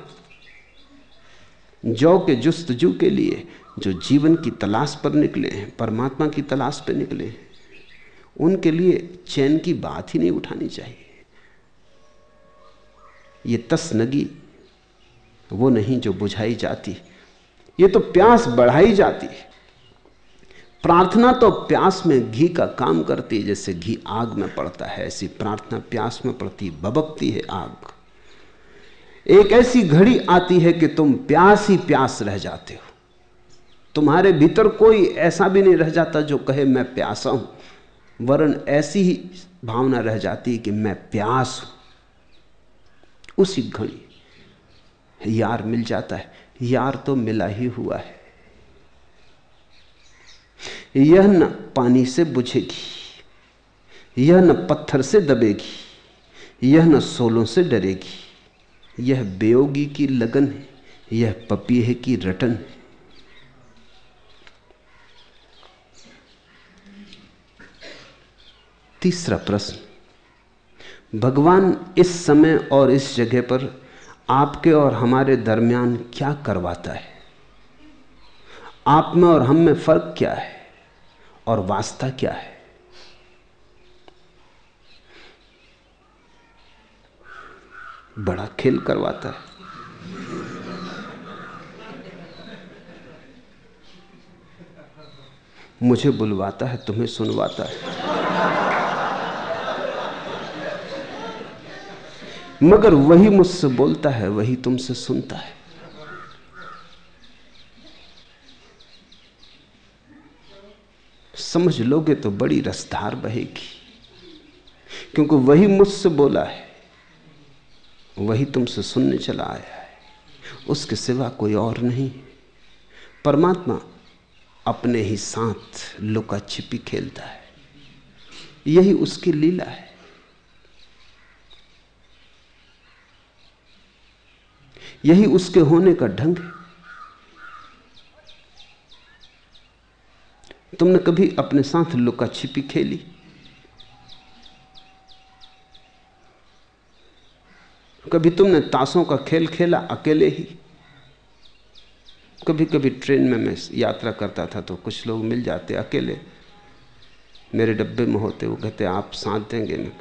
जौ के जुस्तजू के लिए जो जीवन की तलाश पर निकले हैं, परमात्मा की तलाश पर निकले हैं, उनके लिए चैन की बात ही नहीं उठानी चाहिए। ये तसनगी वो नहीं जो बुझाई जाती, ये तो प्यास बढ़ाई जाती है। प्रार्थना तो प्यास में घी का काम करती है, जैसे घी आग में पड़ता है, ऐसी प्रार्थना प्यास में पड़ती, बबकती है आग। एक ऐसी घड़ी आती है कि तुम प्यास ही प्यास रह जाते हो। तुम्हारे भीतर कोई ऐसा भी नहीं रह जाता जो कहे, मैं प्यासा हूँ। वरन ऐसी ही भावना रह जाती है कि मैं प्यास हूँ। उसी घड़ी यार मिल जाता है। यार तो मिला ही हुआ है। यह न पानी से बुझेगी, यह न पत्थर से दबेगी, यह न सोलों से डरेगी। यह बेयोगी की लगन है, यह पपीहे की रटन है। तीसरा प्रश्न, भगवान इस समय और इस जगह पर आपके और हमारे दरमियान क्या करवाता है? आप में और हम में फ़र्क क्या है? और वास्ता क्या है? बड़ा खेल करवाता है। मुझे बुलवाता है, तुम्हें सुनवाता है। मगर वही मुझसे बोलता है, वही तुमसे सुनता है। समझ लोगे तो बड़ी रसधार बहेगी। क्योंकि वही मुझसे बोला है, वही तुमसे सुनने चला आया है। उसके सिवा कोई और नहीं। परमात्मा अपने ही साथ लुका छिपी खेलता है। यही उसकी लीला है। यही उसके होने का ढंग है। तुमने कभी अपने साथ लुका छिपी खेली? कभी तुमने ताशों का खेल खेला अकेले ही? कभी कभी ट्रेन में मैं यात्रा करता था तो कुछ लोग मिल जाते अकेले। मेरे डब्बे में होते, वो कहते, आप साथ देंगे? मैं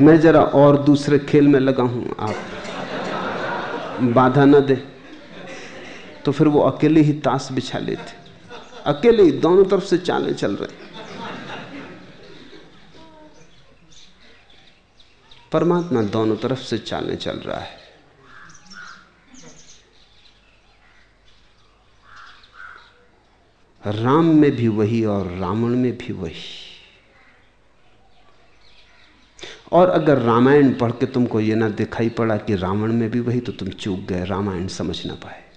मैं जरा और दूसरे खेल में लगा हूँ, आप बाधा न दे। तो फिर वो अकेले ही ताश बिछा लेते। अकेले ही दोनों तरफ़ से चालें चल रहे। परमात्मा दोनों तरफ़ से चालें चल रहा है। राम में भी वही और रावण में भी वही। और अगर रामायण पढ़ के तुमको यह ना दिखाई पड़ा कि रावण में भी वही तो तुम चूक गए, रामायण समझ ना पाए।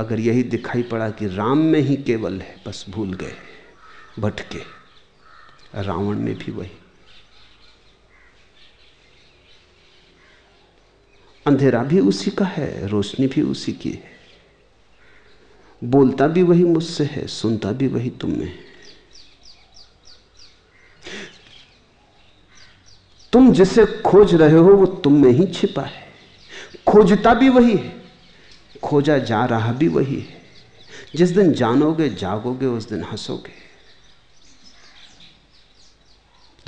अगर यही दिखाई पड़ा कि राम में ही केवल है, बस भूल गए, भटके। रावण में भी वही। अंधेरा भी उसी का है, रोशनी भी उसी की है। बोलता भी वही मुझसे है, सुनता भी वही तुम में तुम जिसे खोज रहे हो, वो तुम में ही छिपा है। खोजता भी वही है। खोजा जा रहा भी वही है। जिस दिन जानोगे, जागोगे, उस दिन हंसोगे।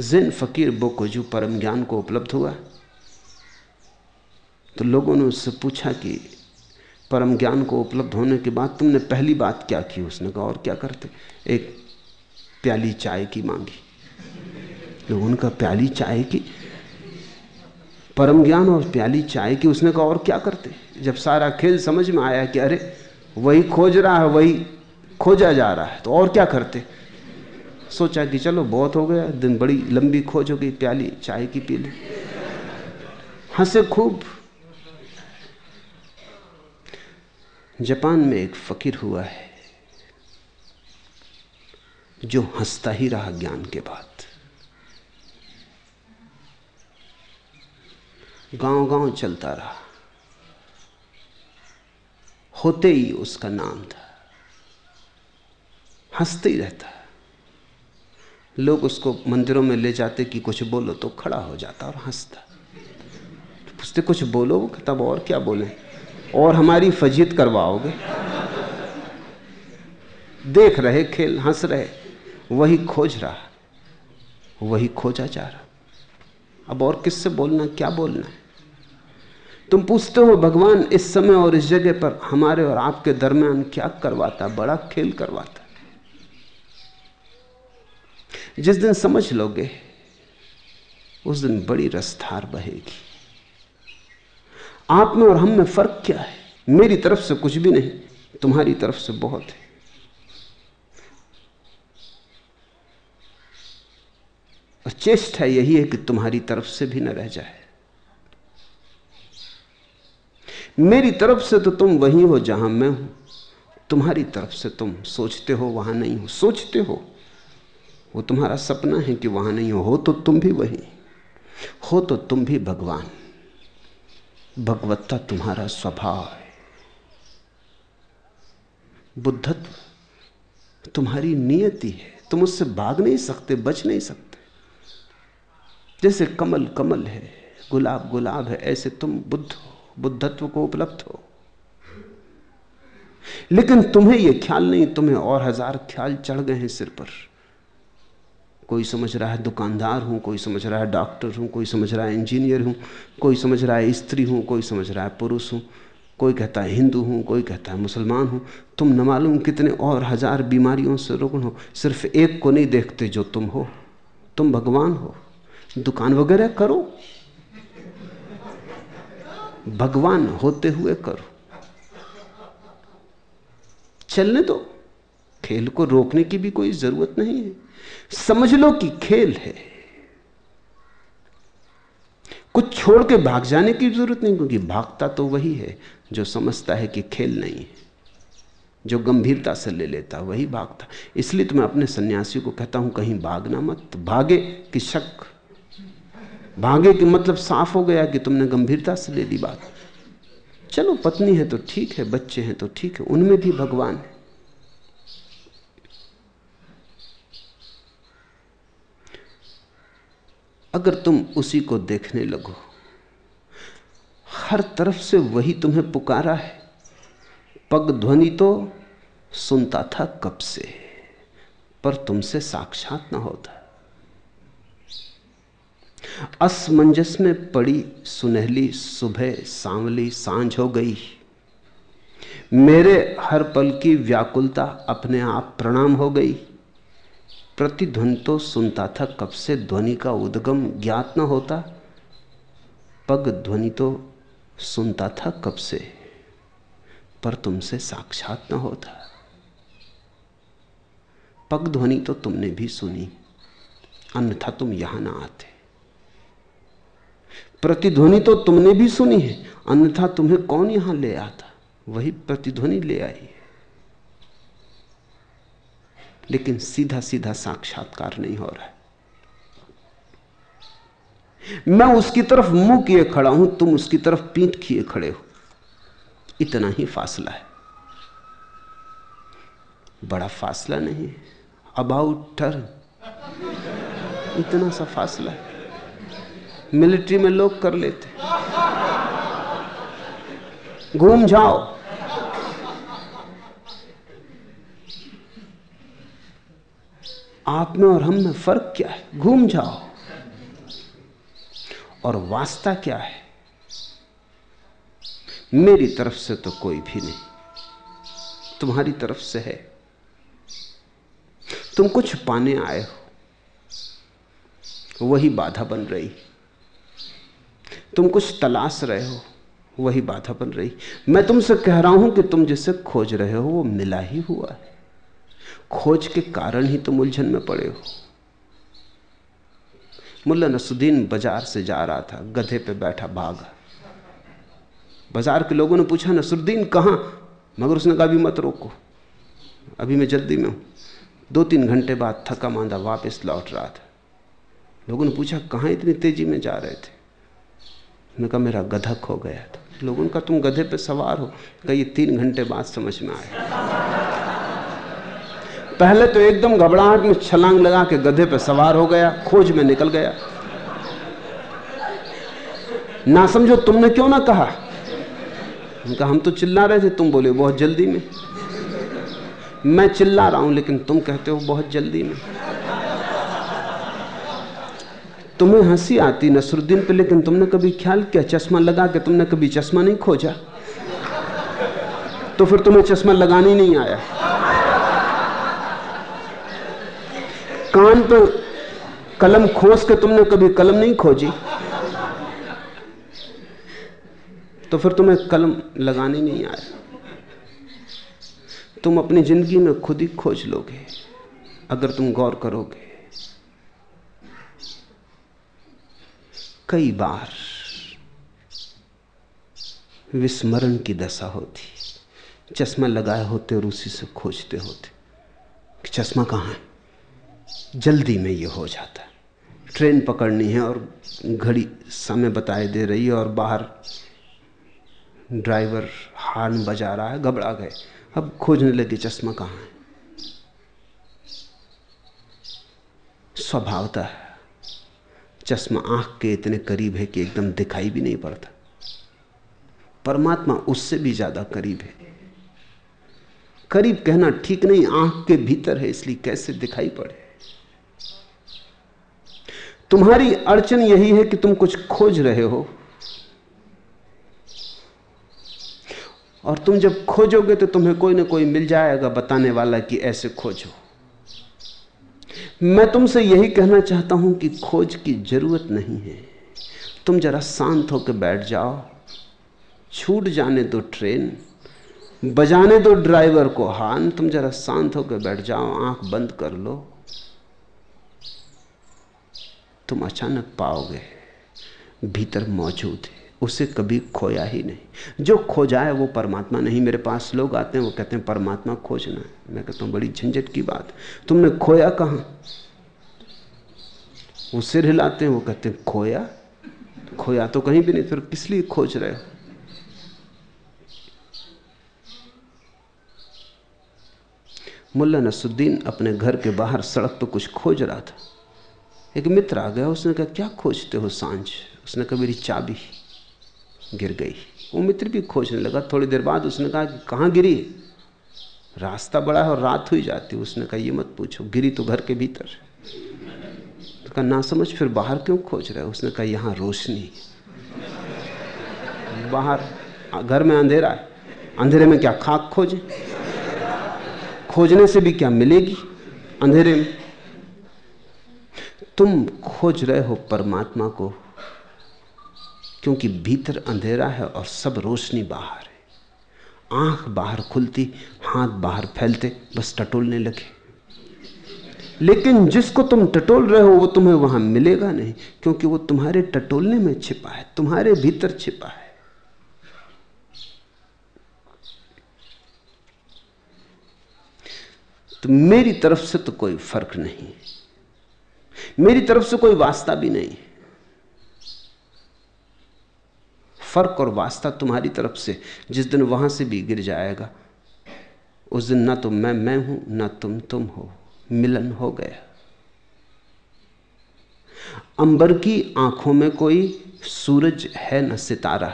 जिन फकीर बोकोजू परम ज्ञान को उपलब्ध हुआ तो लोगों ने उससे पूछा कि, परम ज्ञान को उपलब्ध होने के बाद तुमने पहली बात क्या की? उसने कहा, और क्या करते? एक प्याली चाय की मांगी। लोगों कहा, प्याली चाय की? परम ज्ञान और प्याली चाय की? उसने कहा, और क्या करते? जब सारा खेल समझ में आया कि अरे, वही खोज रहा है, वही खोजा जा रहा है तो और क्या करते? सोचा कि चलो, बहुत हो गया, दिन बड़ी लंबी खोज हो गई, प्याली, चाय की पी ली। हंसे खूब। जापान में एक फकीर हुआ है, जो हंसता ही रहा ज्ञान के बाद। गाँव गाँव चलता रहा। होते ही उसका नाम था। हँसते ही रहता लोग उसको मंदिरों में ले जाते कि कुछ बोलो तो खड़ा हो जाता और हंसता। पूछते, कुछ बोलो? तब और क्या बोले? और हमारी फजीत करवाओगे? देख रहे, खेल, हंस रहे, वही खोज रहा, वही खोजा जा रहा। अब और किससे बोलना, क्या बोलना है? तुम पूछते हो, भगवान इस समय और इस जगह पर हमारे और आपके दरमियान क्या करवाता, बड़ा खेल करवाता। जिस दिन समझ लोगे, उस दिन बड़ी रसधार बहेगी। आप में और हम में फ़र्क क्या है? मेरी तरफ़ से कुछ भी नहीं, तुम्हारी तरफ़ से बहुत है। और चेष्टा यही है कि तुम्हारी तरफ़ से भी न रह जाए। मेरी तरफ़ से तो तुम वही हो जहाँ मैं हूँ। तुम्हारी तरफ़ से तुम सोचते हो, वहाँ नहीं हो। सोचते हो। वो तुम्हारा सपना है कि वहाँ नहीं हो। हो तो तुम भी वही। हो तो तुम भी भगवान। भगवत्ता तुम्हारा स्वभाव है। बुद्धत्व तुम्हारी नियति है। तुम उससे भाग नहीं सकते, बच नहीं सकते। जैसे कमल कमल है, गुलाब गुलाब है, ऐसे तुम बुद्ध हो। बुद्धत्व को उपलब्ध हो। लेकिन तुम्हें यह ख्याल नहीं, तुम्हें और हज़ार ख्याल चढ़ गए हैं सिर पर। कोई समझ रहा है दुकानदार हूँ, कोई समझ रहा है डॉक्टर हूँ, कोई समझ रहा है इंजीनियर हूँ, कोई समझ रहा है स्त्री हूँ, कोई समझ रहा है पुरुष हूँ, कोई कहता है हिंदू हूँ, कोई कहता है मुसलमान हूँ। तुम न मालूम कितने और हज़ार बीमारियों से रुग्ण हो। सिर्फ़ एक को नहीं देखते जो तुम हो। तुम भगवान हो। दुकान वगैरह करो। भगवान होते हुए करो। चलने दो। खेल को रोकने की भी कोई ज़रूरत नहीं है। समझ लो कि खेल है। कुछ छोड़ के भाग जाने की ज़रूरत नहीं, क्योंकि भागता तो वही है जो समझता है कि खेल नहीं है। जो गंभीरता से ले लेता, वही भागता। इसलिए तो मैं अपने सन्यासी को कहता हूँ, कहीं भागना मत। भागे कि शक। भागे कि मतलब साफ़ हो गया कि तुमने गंभीरता से ले ली बात। चलो, पत्नी है तो ठीक है, बच्चे हैं तो ठीक है, उनमें भी भगवान है। अगर तुम उसी को देखने लगो, हर तरफ़ से वही तुम्हें पुकारा है। पग ध्वनि तो सुनता था कब से, पर तुमसे साक्षात ना होता। असमंजस में पड़ी सुनहली सुबह सांवली साँझ हो गई। मेरे हर पल की व्याकुलता अपने आप प्रणाम हो गई। प्रतिध्वनि तो सुनता था कब से ध्वनि का उद्गम ज्ञात न होता। पग ध्वनि तो सुनता था कब से, पर तुमसे साक्षात न होता। पग ध्वनि तो तुमने भी सुनी, अन्यथा तुम यहाँ ना आते। प्रतिध्वनि तो तुमने भी सुनी है, अन्यथा तुम्हें कौन यहाँ ले आता? वही प्रतिध्वनि ले आई है। लेकिन सीधा सीधा साक्षात्कार नहीं हो रहा है। मैं उसकी तरफ़ मुँह किए खड़ा हूँ, तुम उसकी तरफ़ पीठ किए खड़े हो। इतना ही फासला है। बड़ा फासला नहीं अबाउट टर्न इतना सा फासला है। मिलिट्री में लोग कर लेते घूम जाओ। आप में और हम में फ़र्क क्या है? घूम जाओ। और वास्ता क्या है? मेरी तरफ़ से तो कोई भी नहीं। तुम्हारी तरफ़ से है। तुम कुछ पाने आए हो। वही बाधा बन रही। तुम कुछ तलाश रहे हो, वही बाधा बन रही। मैं तुमसे कह रहा हूँ कि तुम जिसे खोज रहे हो, वो मिला ही हुआ है। खोज के कारण ही तुम उलझन में पड़े हो। मुल्ला नसुद्दीन बाज़ार से जा रहा था, गधे पे बैठा भागा। बाज़ार के लोगों ने पूछा, नसरुद्दीन, कहाँ? मगर उसने कहा, अभी मत रोको, अभी मैं जल्दी में हूँ। दो तीन घंटे बाद थका मांदा वापस लौट रहा था। लोगों ने पूछा, कहाँ इतनी तेज़ी में जा रहे थे? उसने कहा, मेरा गधा खो गया था। लोगों कहा, तुम गधे पे सवार हो। कहा तीन घंटे बाद समझ में आया। पहले तो एकदम घबराहट में छलांग लगा के गधे पे सवार हो गया, खोज में निकल गया। ना समझो तुमने क्यों ना कहा। उनका हम तो चिल्ला रहे थे, तुम बोले, बहुत जल्दी में। मैं चिल्ला रहा हूँ, लेकिन तुम कहते हो, बहुत जल्दी में। तुम्हें हँसी आती नसरुद्दीन पे, लेकिन तुमने कभी ख्याल किया, चश्मा लगा के तुमने कभी चश्मा नहीं खोजा? तो फिर तुम्हें चश्मा लगाने नहीं आया। कान पर कलम खोस के तुमने कभी कलम नहीं खोजी? तो फिर तुम्हें कलम लगाने नहीं आया। तुम अपनी ज़िंदगी में खुद ही खोज लोगे, अगर तुम गौर करोगे। कई बार विस्मरण की दशा होती चश्मा लगाए होते और उसी से खोजते होते। कि चश्मा कहाँ है? जल्दी में ये हो जाता है। ट्रेन पकड़नी है और घड़ी समय बताए दे रही है और बाहर ड्राइवर हार्न बजा रहा है, घबरा गए। अब खोजने लगे चश्मा कहाँ है? स्वभावता है चश्मा आँख के इतने करीब है कि एकदम दिखाई भी नहीं पड़ता। परमात्मा उससे भी ज़्यादा करीब है। करीब कहना ठीक नहीं, आँख के भीतर है, इसलिए कैसे दिखाई पड़े? तुम्हारी अड़चन यही है कि तुम कुछ खोज रहे हो। और तुम जब खोजोगे तो तुम्हें कोई ना कोई मिल जाएगा बताने वाला कि ऐसे खोजो। मैं तुमसे यही कहना चाहता हूँ कि खोज की ज़रूरत नहीं है। तुम जरा शांत होकर बैठ जाओ। छूट जाने दो ट्रेन, बजाने दो ड्राइवर को हान तुम जरा शांत होकर बैठ जाओ, आँख बंद कर लो। तुम अचानक पाओगे, भीतर मौजूद है। उसे कभी खोया ही नहीं। जो खो जाए वो परमात्मा नहीं। मेरे पास लोग आते हैं, वो कहते हैं, परमात्मा खोजना है। मैं कहता हूँ, बड़ी झंझट की बात। तुमने खोया कहाँ? वो सिर हिलाते हैं, वो कहते हैं, खोया? खोया तो कहीं भी नहीं, फिर किस लिए खोज रहे हो? मुल्ला नसुद्दीन अपने घर के बाहर सड़क पर कुछ खोज रहा था। एक मित्र आ गया, उसने कहा, क्या खोजते हो साँझ? उसने कहा, मेरी चाबी। गिर गई। वो मित्र भी खोजने लगा। थोड़ी देर बाद उसने कहा कि कहाँ गिरी रास्ता बड़ा है और रात हुई जाती उसने कहा, ये मत पूछो, गिरी तो घर के भीतर तो कहा, ना समझ, फिर बाहर क्यों खोज रहे उसने कहा, यहाँ रोशनी बाहर, घर में अंधेरा है। अंधेरे में क्या खाक खोजे? खोजने से भी क्या मिलेगी अंधेरे में? तुम खोज रहे हो परमात्मा को। क्योंकि भीतर अंधेरा है और सब रोशनी बाहर है। आँख बाहर खुलती, हाथ बाहर फैलते, बस टटोलने लगे। लेकिन जिसको तुम टटोल रहे हो, वो तुम्हें वहाँ मिलेगा नहीं, क्योंकि वो तुम्हारे टटोलने में छिपा है, तुम्हारे भीतर छिपा है। तो मेरी तरफ़ से तो कोई फ़र्क नहीं मेरी तरफ़ से कोई वास्ता भी नहीं फ़र्क और वास्ता तुम्हारी तरफ़ से जिस दिन वहाँ से भी गिर जाएगा, उस दिन ना तो मैं मैं हूँ, ना तुम तुम हो। मिलन हो गया। अंबर की आँखों में कोई सूरज है न सितारा।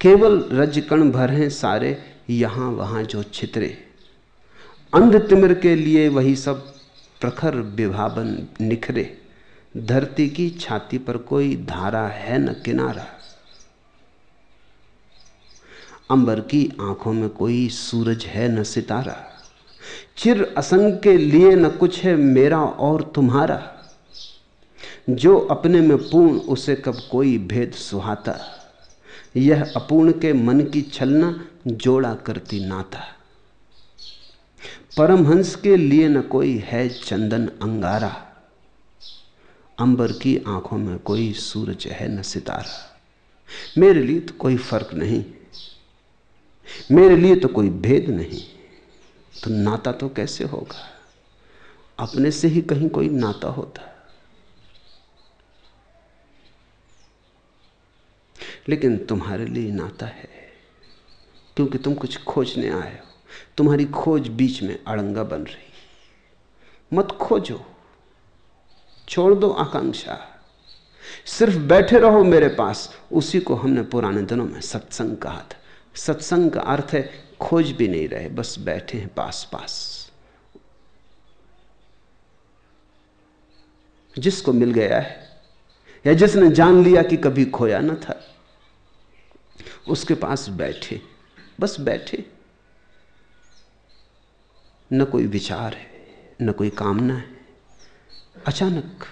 केवल रजकण भर हैं सारे यहाँ वहाँ जो छितरे। अंध तिमिर के लिए वही सब प्रखर विभावन निखरे। धरती की छाती पर कोई धारा है न किनारा। अंबर की आँखों में कोई सूरज है न सितारा। चिर असंग के लिए न कुछ है मेरा और तुम्हारा। जो अपने में पूर्ण, उसे कब कोई भेद सुहाता। यह अपूर्ण के मन की छलना जोड़ा करती नाता। परमहंस के लिए न कोई है चंदन अंगारा। अंबर की आँखों में कोई सूरज है न सितारा। मेरे लिए तो कोई फ़र्क नहीं। मेरे लिए तो कोई भेद नहीं। तो नाता तो कैसे होगा? अपने से ही कहीं कोई नाता होता। लेकिन तुम्हारे लिए नाता है, क्योंकि तुम कुछ खोजने आए हो। तुम्हारी खोज बीच में अड़ंगा बन रही। मत खोजो। छोड़ दो आकांक्षा। सिर्फ़ बैठे रहो मेरे पास। उसी को हमने पुराने दिनों में सत्संग कहा था। सत्संग का अर्थ है, खोज भी नहीं रहे, बस बैठे हैं पास पास जिसको मिल गया है, या जिसने जान लिया कि कभी खोया ना था, उसके पास बैठे। बस बैठे। न कोई विचार है, न कोई कामना है। अचानक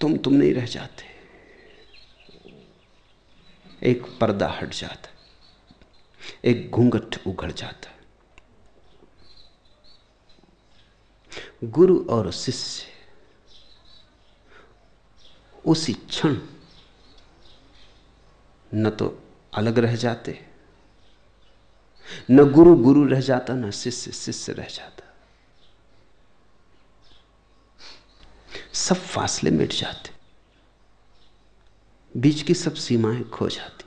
तुम तुम नहीं रह जाते। एक पर्दा हट जाता, एक घूंघट उघड़ जाता। गुरु और शिष्य उसी क्षण न तो अलग रह जाते, न गुरु गुरु रह जाता, न शिष्य शिष्य रह जाता। सब फासले मिट जाते। बीच की सब सीमाएँ खो जाती।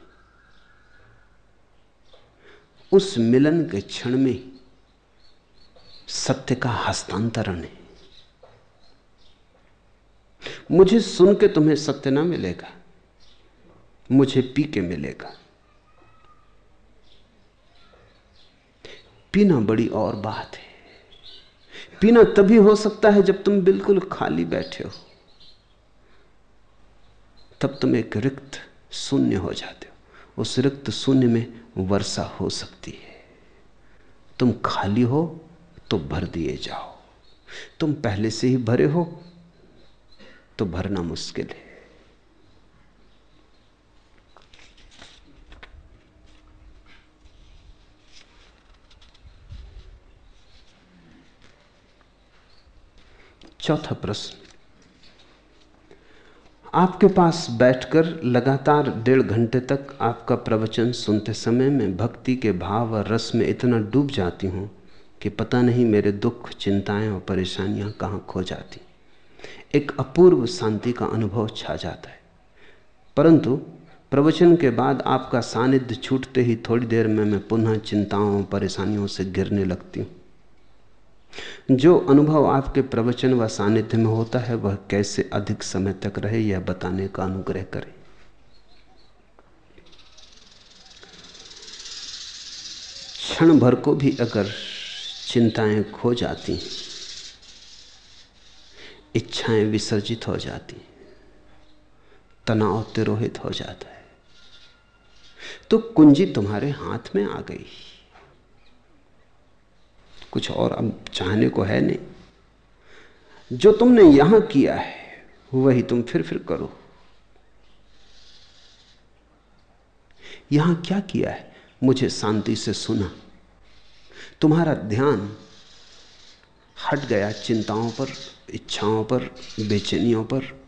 उस मिलन के क्षण में सत्य का हस्तांतरण है। मुझे सुन के तुम्हें सत्य ना मिलेगा। मुझे पी के मिलेगा। पीना बड़ी और बात है। पीना तभी हो सकता है जब तुम बिल्कुल खाली बैठे हो। तब तुम एक रिक्त शून्य हो जाते हो। उस रिक्त शून्य में वर्षा हो सकती है। तुम खाली हो तो भर दिए जाओ। तुम पहले से ही भरे हो तो भरना मुश्किल है। चौथा प्रश्न। आपके पास बैठकर लगातार डेढ़ घंटे तक आपका प्रवचन सुनते समय में भक्ति के भाव और रस में इतना डूब जाती हूँ कि पता नहीं मेरे दुख, चिंताएँ और परेशानियाँ कहाँ खो जाती। एक अपूर्व शांति का अनुभव छा जाता है। परंतु प्रवचन के बाद आपका सानिध्य छूटते ही थोड़ी देर में मैं पुनः चिंताओं परेशानियों से गिरने लगती हूँ। जो अनुभव आपके प्रवचन व सानिध्य में होता है, वह कैसे अधिक समय तक रहे, यह बताने का अनुग्रह करें। क्षण भर को भी अगर चिंताएँ खो जाती, इच्छाएँ विसर्जित हो जाती, तनाव तिरोहित हो जाता है तो कुंजी तुम्हारे हाथ में आ गई। कुछ और अब चाहने को है नहीं। जो तुमने यहाँ किया है, वही तुम फिर फिर करो। यहाँ क्या किया है? मुझे शांति से सुना। तुम्हारा ध्यान हट गया चिंताओं पर, इच्छाओं पर, बेचैनियों पर,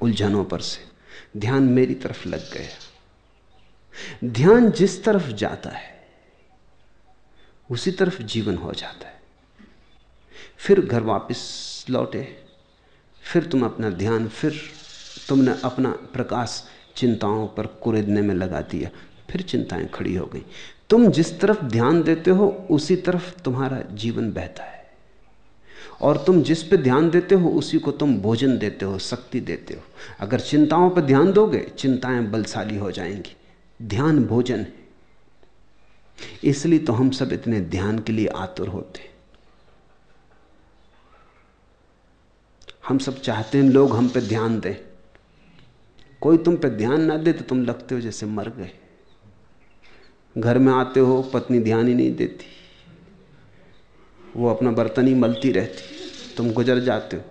उलझनों पर से। ध्यान मेरी तरफ़ लग गया। ध्यान जिस तरफ़ जाता है उसी तरफ़ जीवन हो जाता है। फिर घर वापस लौटे, फिर तुम अपना ध्यान, फिर तुमने अपना प्रकाश चिंताओं पर कुरेदने में लगा दिया, फिर चिंताएँ खड़ी हो गई। तुम जिस तरफ़ ध्यान देते हो, उसी तरफ़ तुम्हारा जीवन बहता है। और तुम जिस पे ध्यान देते हो, उसी को तुम भोजन देते हो, शक्ति देते हो। अगर चिंताओं पर ध्यान दोगे, चिंताएँ बलशाली हो जाएँगी। ध्यान भोजन है। इसलिए तो हम सब इतने ध्यान के लिए आतुर होते हम सब चाहते हैं लोग हम पे ध्यान दें। कोई तुम पे ध्यान ना दे तो तुम लगते हो जैसे मर गए। घर में आते हो, पत्नी ध्यान ही नहीं देती। वो अपना बर्तन ही मलती रहती। तुम गुजर जाते हो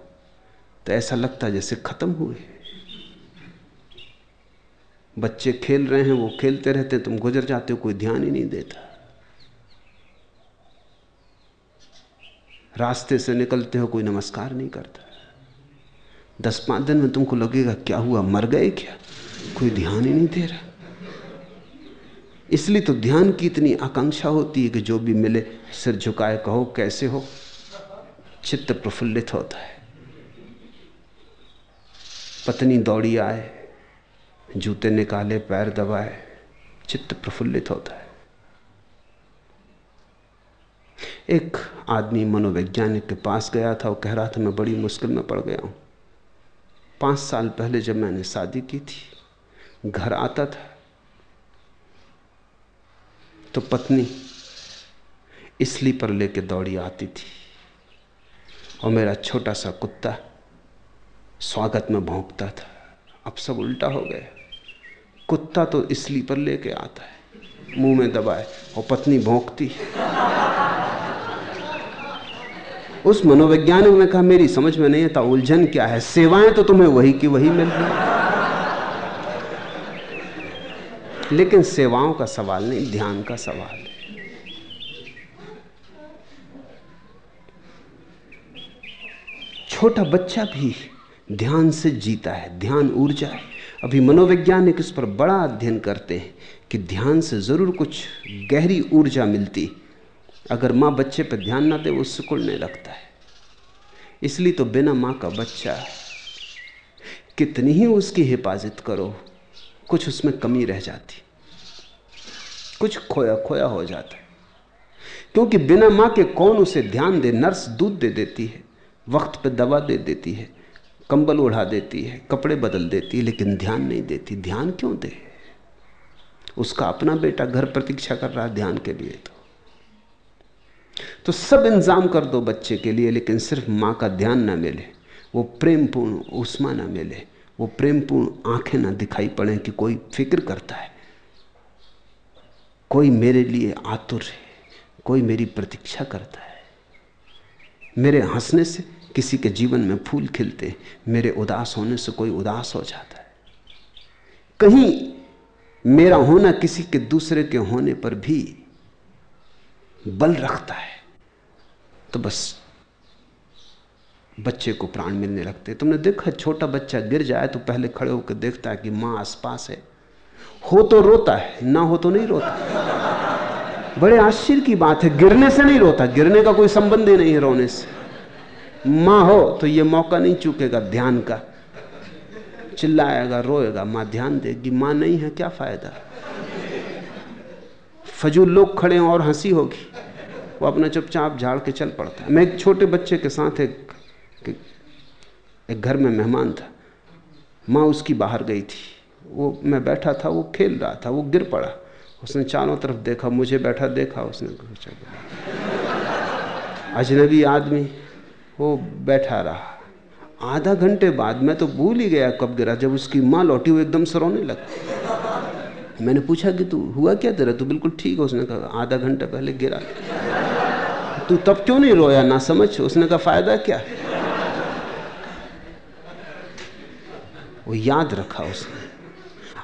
तो ऐसा लगता है जैसे खत्म हुए। बच्चे खेल रहे हैं, वो खेलते रहते तुम गुजर जाते हो, कोई ध्यान ही नहीं देता। रास्ते से निकलते हो, कोई नमस्कार नहीं करता। दस पाँच दिन में तुमको लगेगा, क्या हुआ, मर गए क्या? कोई ध्यान ही नहीं दे रहा। इसलिए तो ध्यान की इतनी आकांक्षा होती है कि जो भी मिले, सिर झुकाए, कहो, कैसे हो? चित्त प्रफुल्लित होता है। पत्नी दौड़ी आए, जूते निकाले, पैर दबाए, चित्त प्रफुल्लित होता है। एक आदमी मनोवैज्ञानिक के पास गया था, वो कह रहा था, मैं बड़ी मुश्किल में पड़ गया हूँ। पाँच साल पहले जब मैंने शादी की थी, घर आता था तो पत्नी इसली स्लीपर लेके दौड़ी आती थी और मेरा छोटा सा कुत्ता स्वागत में भोंकता था। अब सब उल्टा हो गया। कुत्ता तो इसली स्लीपर लेके आता है, मुँह में दबाए और पत्नी भोंकती उस मनोवैज्ञानिक ने कहा, मेरी समझ में नहीं आता उलझन क्या है? सेवाएँ तो तुम्हें वही की वही मिल रही लेकिन सेवाओं का सवाल नहीं, ध्यान का सवाल है। छोटा बच्चा भी ध्यान से जीता है, ध्यान ऊर्जा है। अभी मनोवैज्ञानिक इस पर बड़ा अध्ययन करते हैं कि ध्यान से ज़रूर कुछ गहरी ऊर्जा मिलती अगर माँ बच्चे पर ध्यान ना दे, वो सिकुड़ने लगता है। इसलिए तो बिना माँ का बच्चा कितनी ही उसकी हिफाजत करो, कुछ उसमें कमी रह जाती। कुछ खोया खोया हो जाता है। क्योंकि बिना माँ के कौन उसे ध्यान दे? नर्स दूध दे देती है, वक्त पे दवा दे देती है, कंबल उड़ा देती है, कपड़े बदल देती है, लेकिन ध्यान नहीं देती। ध्यान क्यों दे? उसका अपना बेटा घर प्रतीक्षा कर रहा है ध्यान के लिए तो। तो सब इंतज़ाम कर दो बच्चे के लिए, लेकिन सिर्फ़ माँ का ध्यान ना मिले, वो प्रेमपूर्ण उष्मा ना मिले, वो प्रेमपूर्ण आँखें ना दिखाई पड़े कि कोई फ़िक्र करता है। कोई मेरे लिए आतुर है, कोई मेरी प्रतीक्षा करता है। मेरे हंसने से किसी के जीवन में फूल खिलते, मेरे उदास होने से कोई उदास हो जाता है। कहीं मेरा होना किसी के दूसरे के होने पर भी बल रखता है। तो बस बच्चे को प्राण मिलने लगते तुमने देखा छोटा बच्चा गिर जाए तो पहले खड़े होकर देखता है कि माँ आसपास है। हो तो रोता है, ना हो तो नहीं रोता। बड़े आश्चर्य की बात है, गिरने से नहीं रोता, गिरने का कोई संबंध ही नहीं है रोने से। माँ हो तो ये मौका नहीं चूकेगा ध्यान का। चिल्लाएगा, रोएगा, माँ ध्यान देगी, माँ नहीं है, क्या फ़ायदा? फजूल लोग खड़े और हँसी होगी। वो अपना चुपचाप झाड़ के चल पड़ता है। मैं एक छोटे बच्चे के साथ एक एक घर में मेहमान था। माँ उसकी बाहर गई थी। वो, मैं बैठा था, वो खेल रहा था, वो गिर पड़ा। उसने चारों तरफ़ देखा, मुझे बैठा देखा, उसने अजनबी आदमी, वो बैठा रहा। आधा घंटे बाद मैं तो भूल ही गया कब गिरा, जब उसकी माँ लौटी हुई एकदम सरोने रोने लगा। मैंने पूछा कि तू, हुआ क्या तेरा? तू बिल्कुल ठीक है? उसने कहा, आधा घंटा पहले गिरा तू तब क्यों नहीं रोया? ना समझ? उसने कहा, फ़ायदा क्या? वो याद रखा उसने।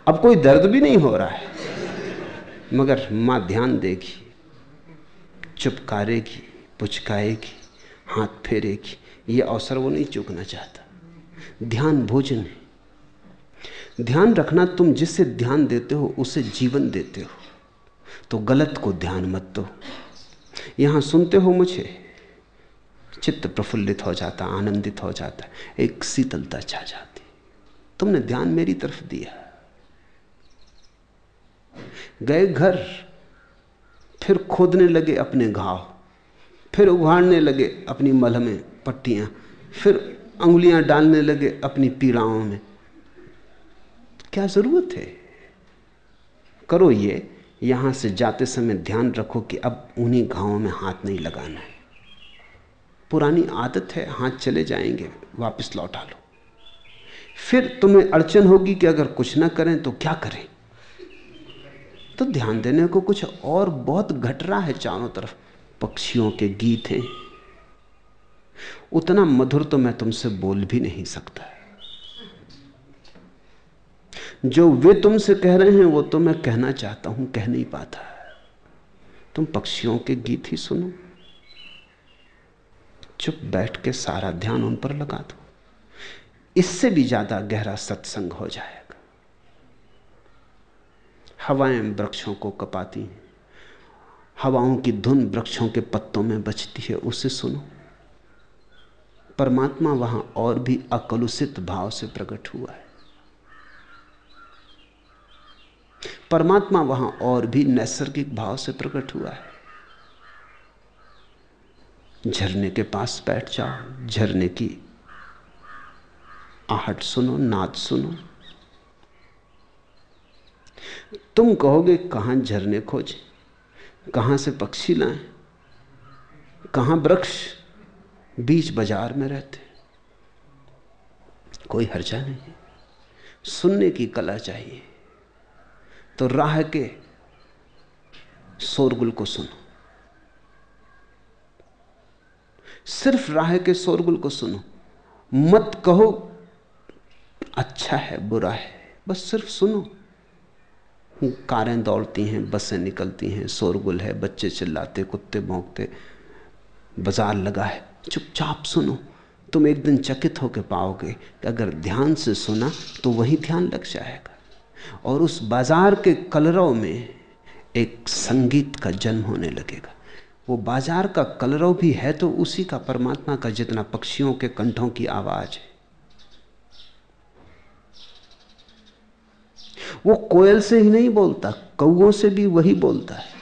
अब कोई दर्द भी नहीं हो रहा है, मगर माँ ध्यान देगी, चुपकारेगी, पुचकाएगी, हाथ फेरेगी। ये अवसर वो नहीं चूकना चाहता। ध्यान भोजन है। ध्यान रखना, तुम जिससे ध्यान देते हो, उसे जीवन देते हो। तो गलत को ध्यान मत दो। यहाँ सुनते हो मुझे, चित्त प्रफुल्लित हो जाता, आनंदित हो जाता, एक शीतलता छा जाती। तुमने ध्यान मेरी तरफ़ दिया। गए घर, फिर खोदने लगे अपने घाव, फिर उघाड़ने लगे अपनी मलहमें पट्टियाँ, फिर अंगुलियाँ डालने लगे अपनी पीड़ाओं में। क्या ज़रूरत है? करो ये यहाँ से जाते समय ध्यान रखो कि अब उन्हीं घावों में हाथ नहीं लगाना है। पुरानी आदत है, हाथ चले जाएँगे, वापस लौटा लो। फिर तुम्हें अड़चन होगी कि अगर कुछ ना करें तो क्या करें? तो ध्यान देने को कुछ और बहुत घट रहा है चारों तरफ़। पक्षियों के गीत हैं। उतना मधुर तो मैं तुमसे बोल भी नहीं सकता। जो वे तुमसे कह रहे हैं, वो तो मैं कहना चाहता हूँ, कह नहीं पाता। तुम पक्षियों के गीत ही सुनो। चुप बैठ के सारा ध्यान उन पर लगा दो। इससे भी ज़्यादा गहरा सत्संग हो जाएगा। हवाएँ वृक्षों को कपाती हैं। हवाओं की धुन वृक्षों के पत्तों में बचती है, उसे सुनो। परमात्मा वहाँ और भी अकलुषित भाव से प्रकट हुआ है। परमात्मा वहाँ और भी नैसर्गिक भाव से प्रकट हुआ है। झरने के पास बैठ जाओ, झरने की आहट सुनो, नाद सुनो। तुम कहोगे, कहाँ झरने खोजे? कहाँ से पक्षी लाएँ? कहाँ वृक्ष बीच बाज़ार में रहते? कोई हर्जा नहीं। सुनने की कला चाहिए। तो राह के शोरगुल को सुनो। सिर्फ़ राह के शोरगुल को सुनो। मत कहो अच्छा है, बुरा है, बस सिर्फ़ सुनो। कारें दौड़ती हैं, बसें निकलती हैं, शोरगुल है, बच्चे चिल्लाते, कुत्ते भोंकते, बाज़ार लगा है। चुपचाप सुनो। तुम एक दिन चकित होकर पाओगे कि अगर ध्यान से सुना तो वही ध्यान लग जाएगा। और उस बाज़ार के कलरव में एक संगीत का जन्म होने लगेगा। वो बाज़ार का कलरव भी है तो उसी का परमात्मा का जितना पक्षियों के कंठों की आवाज़ है। वो कोयल से ही नहीं बोलता, कौओं से भी वही बोलता है।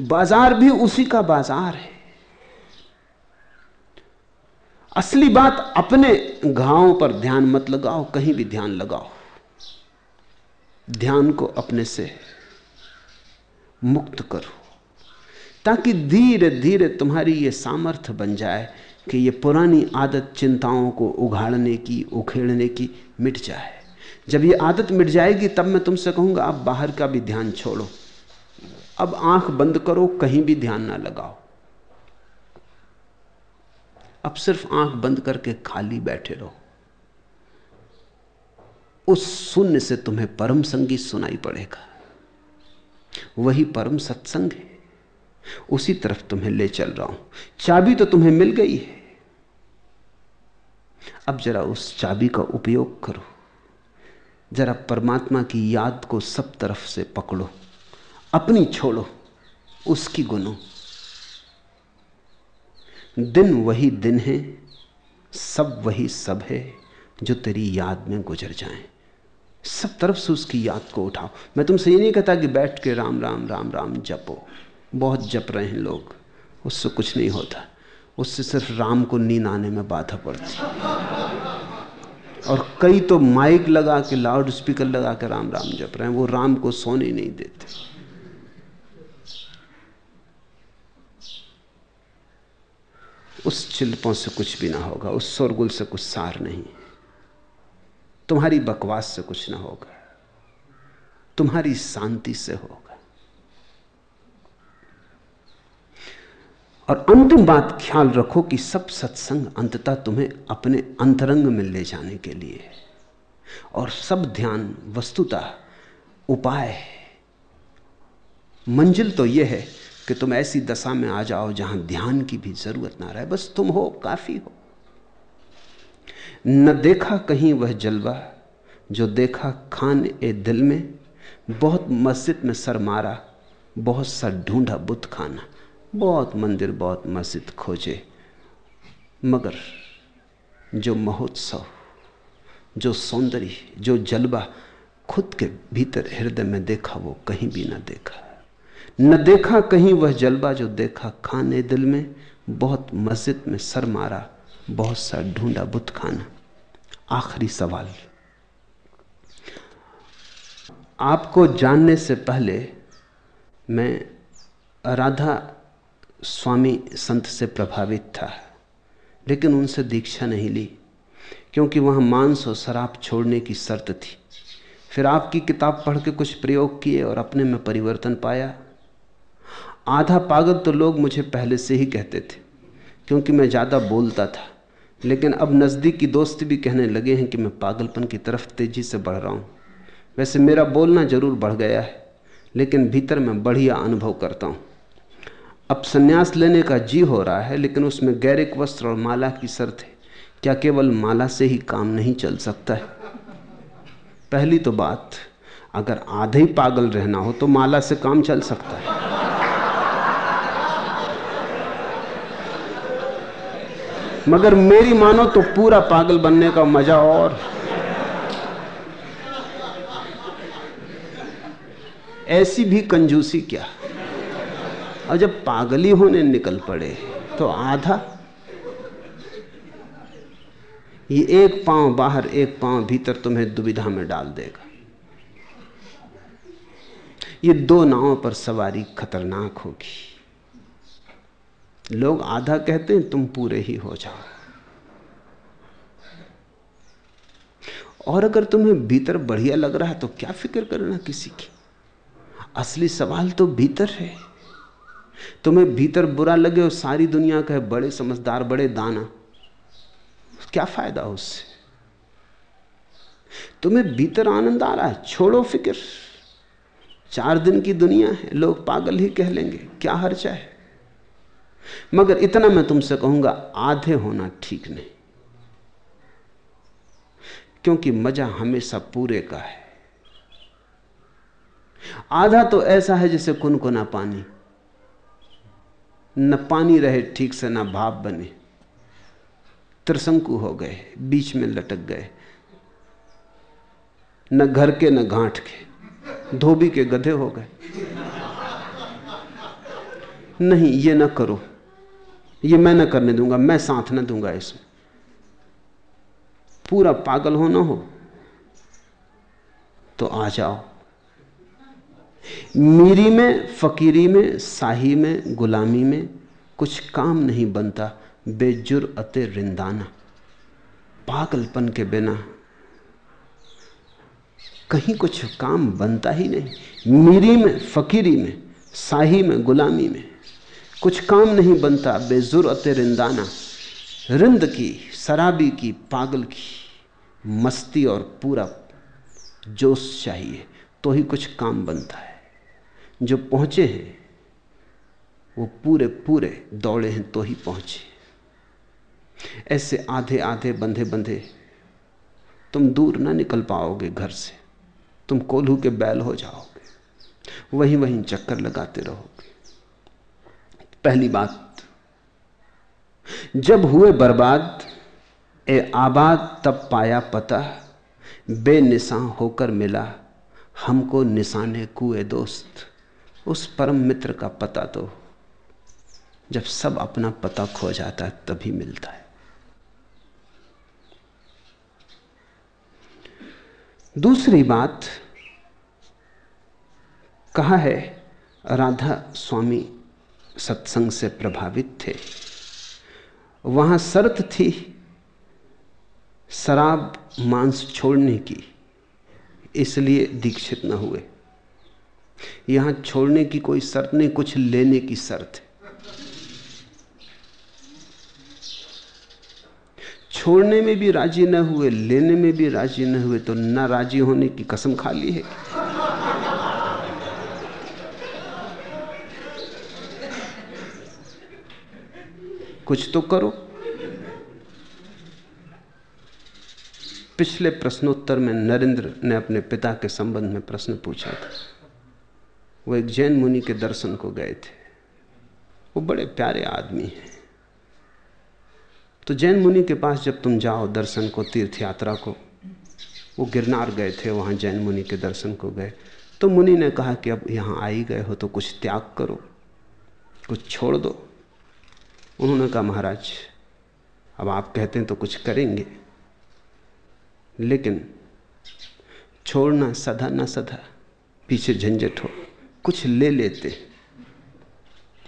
बाज़ार भी उसी का बाज़ार है। असली बात अपने घावों पर ध्यान मत लगाओ, कहीं भी ध्यान लगाओ। ध्यान को अपने से मुक्त करो, ताकि धीरे धीरे तुम्हारी यह सामर्थ्य बन जाए कि ये पुरानी आदत चिंताओं को उघाड़ने की, उखेड़ने की मिट जाए। जब ये आदत मिट जाएगी, तब मैं तुमसे कहूँगा, आप बाहर का भी ध्यान छोड़ो। अब आँख बंद करो, कहीं भी ध्यान ना लगाओ। अब सिर्फ़ आँख बंद करके खाली बैठे रहो। उस शून्य से तुम्हें परम संगीत सुनाई पड़ेगा। वही परम सत्संग है। उसी तरफ़ तुम्हें ले चल रहा हूँ। चाबी तो तुम्हें मिल गई है। अब जरा उस चाबी का उपयोग करो। जरा परमात्मा की याद को सब तरफ़ से पकड़ो। अपनी छोड़ो। उसकी गुनो। दिन वही दिन है, सब वही सब है, जो तेरी याद में गुजर जाएँ। सब तरफ़ से उसकी याद को उठाओ। मैं तुमसे ये नहीं कहता कि बैठ के राम राम राम राम जपो। बहुत जप रहे हैं लोग। उससे कुछ नहीं होता। उससे सिर्फ़ राम को नींद आने में बाधा पड़ती। और कई तो माइक लगा के लाउड स्पीकर लगा के राम राम जप रहे हैं। वो राम को सोने नहीं देते। उस चिल्पों से कुछ भी ना होगा, उस शोरगुल से कुछ सार नहीं। तुम्हारी बकवास से कुछ ना होगा, तुम्हारी शांति से होगा। और अंतिम बात, ख्याल रखो कि सब सत्संग अंततः तुम्हें अपने अंतरंग में ले जाने के लिए। और सब ध्यान, वस्तुतः उपाय है। मंजिल तो यह है कि तुम ऐसी दशा में आ जाओ जहाँ ध्यान की भी ज़रूरत ना रहे, बस तुम हो, काफ़ी हो। न देखा कहीं वह जलवा, जो देखा खान ए दिल में, बहुत मस्जिद में सर मारा, बहुत सर ढूंढा बुत खाना, बहुत मंदिर, बहुत मस्जिद खोजे। मगर जो महोत्सव, जो सौंदर्य, जो जलवा खुद के भीतर हृदय में देखा, वो कहीं भी ना देखा। न देखा कहीं वह जलवा जो देखा खाने दिल में, बहुत मस्जिद में सर मारा, बहुत सा ढूंढा बुत खाना। आखिरी सवाल। आपको जानने से पहले मैं राधा स्वामी संत से प्रभावित था, लेकिन उनसे दीक्षा नहीं ली, क्योंकि वहाँ मांस और शराब छोड़ने की शर्त थी। फिर आपकी किताब पढ़ के कुछ प्रयोग किए और अपने में परिवर्तन पाया आधा पागल तो लोग मुझे पहले से ही कहते थे, क्योंकि मैं ज़्यादा बोलता था। लेकिन अब नज़दीकी दोस्त भी कहने लगे हैं कि मैं पागलपन की तरफ़ तेज़ी से बढ़ रहा हूँ। वैसे मेरा बोलना ज़रूर बढ़ गया है, लेकिन भीतर मैं बढ़िया अनुभव करता हूँ। अब संन्यास लेने का जी हो रहा है, लेकिन उसमें गैरिक वस्त्र और माला की शर्त है। क्या केवल माला से ही काम नहीं चल सकता है? पहली तो बात, अगर आधे ही पागल रहना हो तो माला से काम चल सकता है। मगर मेरी मानो तो पूरा पागल बनने का मज़ा और। ऐसी भी कंजूसी क्या? और जब पागली होने निकल पड़े तो आधा। ये एक पाँव बाहर, एक पाँव भीतर तुम्हें दुविधा में डाल देगा। ये दो नावों पर सवारी खतरनाक होगी। लोग आधा कहते हैं, तुम पूरे ही हो जाओ। और अगर तुम्हें भीतर बढ़िया लग रहा है तो क्या फ़िक्र करना किसी की? असली सवाल तो भीतर है। तुम्हें भीतर बुरा लगे और सारी दुनिया का बड़े समझदार, बड़े दाना। क्या फ़ायदा उससे? तुम्हें भीतर आनंद आ रहा है, छोड़ो फ़िक्र। चार दिन की दुनिया है, लोग पागल ही कह लेंगे, क्या हर्चा है? मगर इतना मैं तुमसे कहूँगा, आधे होना ठीक नहीं। क्योंकि मज़ा हमेशा पूरे का है। आधा तो ऐसा है जैसे कुनकुना पानी। न पानी रहे ठीक से, ना भाप बने। त्रिशंकु हो गए, बीच में लटक गए। न घर के, न घाट के। धोबी के गधे हो गए। नहीं, ये ना करो। ये मैं ना करने दूँगा, मैं साथ ना दूँगा इसमें पूरा पागल होना हो तो आ जाओ। मीरी में, फकीरी में, शाही में, गुलामी में कुछ काम नहीं बनता, बेजुर अते रिंदाना। पागलपन के बिना कहीं कुछ काम बनता ही नहीं। मीरी में, फकीरी में, शाही में, गुलामी में कुछ काम नहीं बनता, बेजुर रिंदाना रिंद की, शराबी की, पागल की, मस्ती और पूरा जोश चाहिए तो ही कुछ काम बनता है। जो पहुँचे हैं, वो पूरे पूरे दौड़े हैं तो ही पहुँचे। ऐसे आधे आधे बंधे बंधे तुम दूर ना निकल पाओगे घर से। तुम कोल्हू के बैल हो जाओगे। वहीं वहीं चक्कर लगाते रहोगे। पहली बात, जब हुए बर्बाद, ए आबाद तब पाया पता बेनिशान होकर मिला, हमको निशाने कुए दोस्त, उस परम मित्र का पता तो जब सब अपना पता खो जाता है तभी मिलता है। दूसरी बात, कहा है राधा स्वामी सत्संग से प्रभावित थे। वहाँ शर्त थी शराब मांस छोड़ने की, इसलिए दीक्षित न हुए। यहाँ छोड़ने की कोई शर्त नहीं, कुछ लेने की शर्त। है छोड़ने में भी राज़ी न हुए, लेने में भी राज़ी न हुए तो ना राज़ी होने की कसम खा ली है। कुछ तो करो। पिछले प्रश्नोत्तर में नरेंद्र ने अपने पिता के संबंध में प्रश्न पूछा था। वो एक जैन मुनि के दर्शन को गए थे। वो बड़े प्यारे आदमी हैं। तो जैन मुनि के पास जब तुम जाओ दर्शन को तीर्थ यात्रा को, वो गिरनार गए थे, वहाँ जैन मुनि के दर्शन को गए। तो मुनि ने कहा कि अब यहाँ आ ही गए हो तो कुछ त्याग करो, कुछ छोड़ दो। उन्होंने कहा, महाराज, अब आप कहते हैं तो कुछ करेंगे। लेकिन छोड़ना सदा, ना सदा, पीछे झंझट हो, कुछ ले लेते।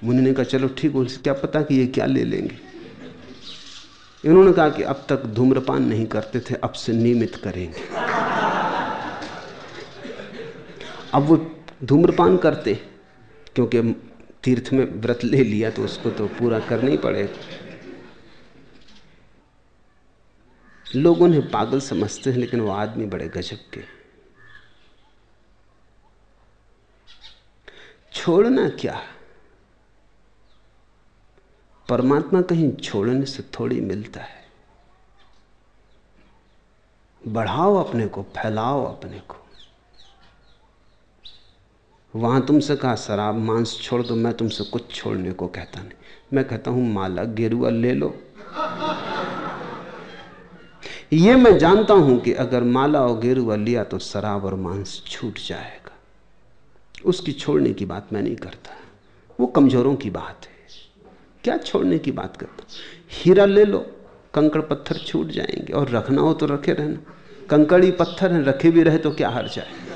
मुनि ने कहा, चलो ठीक हो क्या पता कि ये क्या ले लेंगे? इन्होंने कहा कि अब तक धूम्रपान नहीं करते थे, अब से नियमित करेंगे। अब वो धूम्रपान करते, क्योंकि तीर्थ में व्रत ले लिया तो उसको तो पूरा करना ही पड़ेगा। लोग उन्हें पागल समझते हैं, लेकिन वो आदमी बड़े गजब के छोड़ना क्या? परमात्मा कहीं छोड़ने से थोड़ी मिलता है। बढ़ाओ अपने को, फैलाओ अपने को। वहाँ तुमसे कहा, शराब, मांस छोड़ दो, मैं तुमसे कुछ छोड़ने को कहता नहीं। मैं कहता हूँ, माला, गेरुआ ले लो। ये मैं जानता हूँ कि अगर माला और गेरुआ लिया तो शराब और मांस छूट जाएगा। उसकी छोड़ने की बात मैं नहीं करता। वो कमजोरों की बात है। क्या छोड़ने की बात करता? हीरा ले लो, कंकड़ पत्थर छूट जाएँगे। और रखना हो तो रखे रहना। कंकड़ी पत्थर हैं, रखे भी रहे तो क्या हर जाए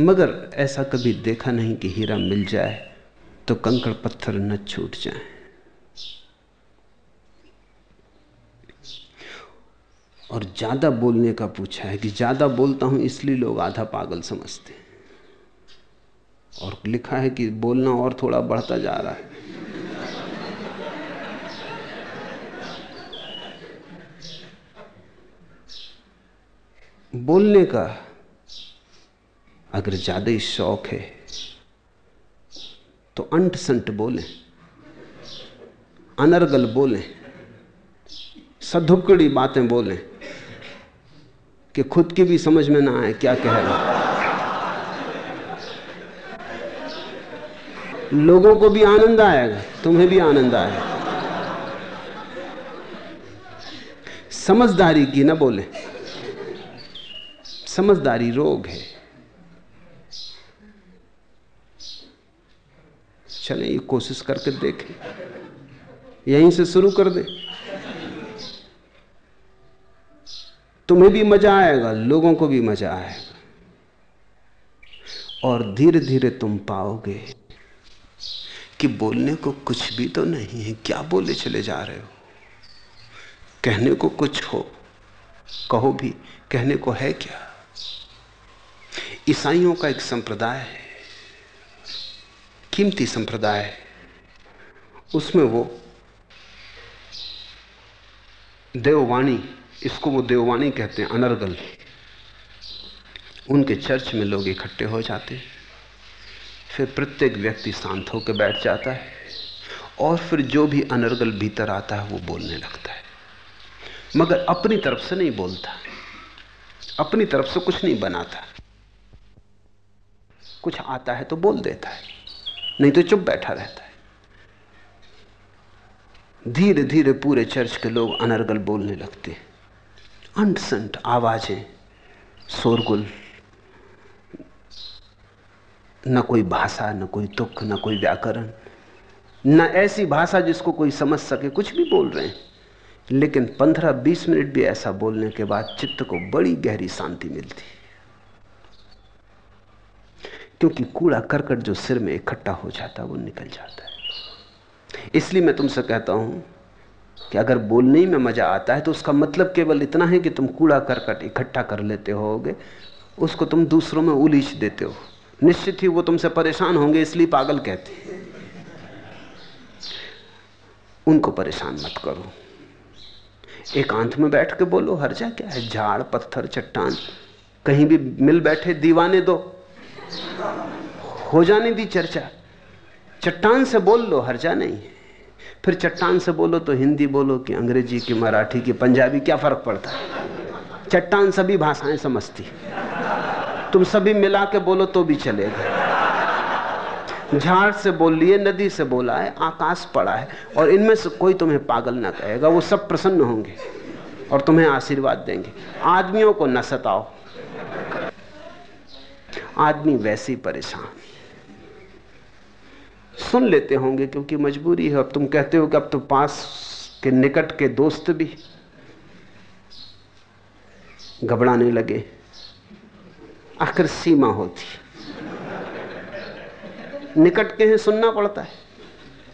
मगर ऐसा कभी देखा नहीं कि हीरा मिल जाए तो कंकड़ पत्थर न छूट जाए। और ज़्यादा बोलने का पूछा है कि ज़्यादा बोलता हूँ इसलिए लोग आधा पागल समझते हैं। और लिखा है कि बोलना और थोड़ा बढ़ता जा रहा है। बोलने का अगर ज़्यादा ही शौक है तो अंट संट बोलें, अनर्गल बोलें सधुकड़ी बातें बोलें, कि खुद की भी समझ में ना आए क्या कह रहा लोगों को भी आनंद आएगा, तुम्हें भी आनंद आएगा। समझदारी की ना बोले। समझदारी रोग है। चले, ये कोशिश करके देखें। यहीं से शुरू कर दे। तुम्हें भी मज़ा आएगा, लोगों को भी मज़ा आएगा। और धीरे धीरे तुम पाओगे कि बोलने को कुछ भी तो नहीं है। क्या बोले चले जा रहे हो? कहने को कुछ हो, कहो भी, कहने को है क्या? ईसाइयों का एक संप्रदाय है। कीमती संप्रदाय है। उसमें वो देववाणी, इसको वो देववाणी कहते हैं, अनर्गल। उनके चर्च में लोग इकट्ठे हो जाते हैं। फिर प्रत्येक व्यक्ति शांत होकर बैठ जाता है और फिर जो भी अनर्गल भीतर आता है, वो बोलने लगता है। मगर अपनी तरफ़ से नहीं बोलता। अपनी तरफ़ से कुछ नहीं बनाता। कुछ आता है तो बोल देता है। नहीं तो चुप बैठा रहता है। धीरे धीरे पूरे चर्च के लोग अनर्गल बोलने लगते हैं। आवाज़ें, शोरगुल। न कोई भाषा, न कोई तुक, न कोई व्याकरण, न ऐसी भाषा जिसको कोई समझ सके, कुछ भी बोल रहे हैं। लेकिन पंद्रह बीस मिनट भी ऐसा बोलने के बाद चित्त को बड़ी गहरी शांति मिलती क्योंकि कूड़ा करकट जो सिर में इकट्ठा हो जाता है, वो निकल जाता है। इसलिए मैं तुमसे कहता हूँ कि अगर बोलने में मज़ा आता है तो उसका मतलब केवल इतना है कि तुम कूड़ा करकट इकट्ठा कर लेते होगे, उसको तुम दूसरों में उलीझ देते हो। निश्चित ही वो तुमसे परेशान होंगे, इसलिए पागल कहते उनको परेशान मत करो। एकांत में बैठ के बोलो हर जा क्या है? झाड़, पत्थर, चट्टान, कहीं भी मिल बैठे, दीवाने दो। हो जाने दी चर्चा। चट्टान से बोल लो हर जा नहीं फिर चट्टान से बोलो तो हिंदी बोलो कि अंग्रेज़ी की, मराठी की, पंजाबी, क्या फ़र्क पड़ता? है चट्टान सभी भाषाएँ समझती। तुम सभी मिला के बोलो तो भी चलेगा। झाड़ से बोल लिए, नदी से बोला है, आकाश पड़ा है, और इनमें से कोई तुम्हें पागल ना कहेगा, वो सब प्रसन्न होंगे और तुम्हें आशीर्वाद देंगे। आदमियों को न सताओ। आदमी वैसे ही परेशान। सुन लेते होंगे क्योंकि मजबूरी है। अब तुम कहते हो कि अब तो पास के निकट के दोस्त भी घबराने लगे। आखिर सीमा होती। निकट के हैं सुनना पड़ता है।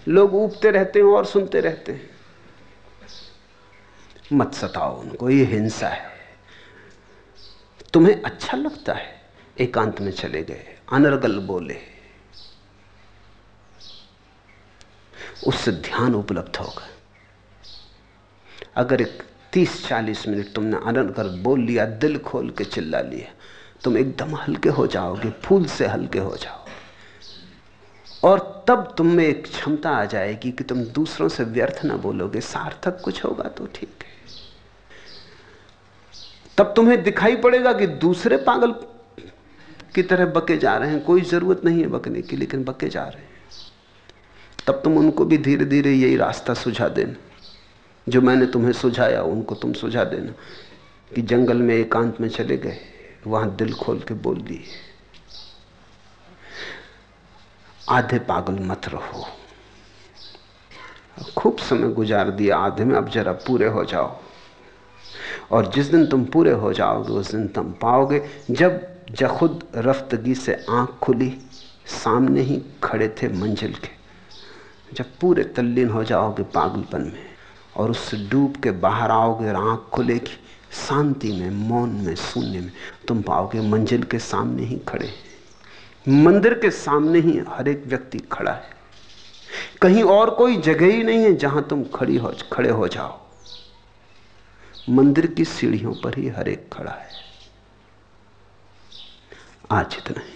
लोग ऊबते रहते हैं और सुनते रहते हैं। मत सताओ उनको, ये हिंसा है। तुम्हें अच्छा लगता है। एकांत में चले गए। अनर्गल बोले, उससे ध्यान उपलब्ध होगा। अगर एक तीस चालीस मिनट तुमने अनर्गल बोल लिया, दिल खोल के चिल्ला लिया, तुम एकदम हल्के हो जाओगे, फूल से हल्के हो जाओ। और तब तुम में एक क्षमता आ जाएगी कि तुम दूसरों से व्यर्थ ना बोलोगे। सार्थक कुछ होगा तो ठीक है। तब तुम्हें दिखाई पड़ेगा कि दूसरे पागल की तरह बके जा रहे हैं। कोई ज़रूरत नहीं है बकने की, लेकिन बके जा रहे हैं। तब तुम उनको भी धीरे धीरे यही रास्ता सुझा देना। जो मैंने तुम्हें सुझाया, उनको तुम सुझा देना कि जंगल में एकांत में चले गए, वहाँ दिल खोल के बोल दिए। आधे पागल मत रहो। खूब समय गुजार दिया आधे में, अब जरा पूरे हो जाओ। और जिस दिन तुम पूरे हो जाओगे, उस दिन तुम पाओगे। जब जखुद रफ्तगी से आँख खुली, सामने ही खड़े थे मंजिल के। जब पूरे तल्लीन हो जाओगे पागलपन में, और उससे डूब के बाहर आओगे और आँख खुलेगी, शांति में, मौन में, शून्य में, तुम पाओगे मंजिल के सामने ही खड़े मंदिर के सामने ही हर एक व्यक्ति खड़ा है। कहीं और कोई जगह ही नहीं है जहाँ तुम खड़ी हो, खड़े हो जाओ। मंदिर की सीढ़ियों पर ही हर एक खड़ा है। आज इतना ही।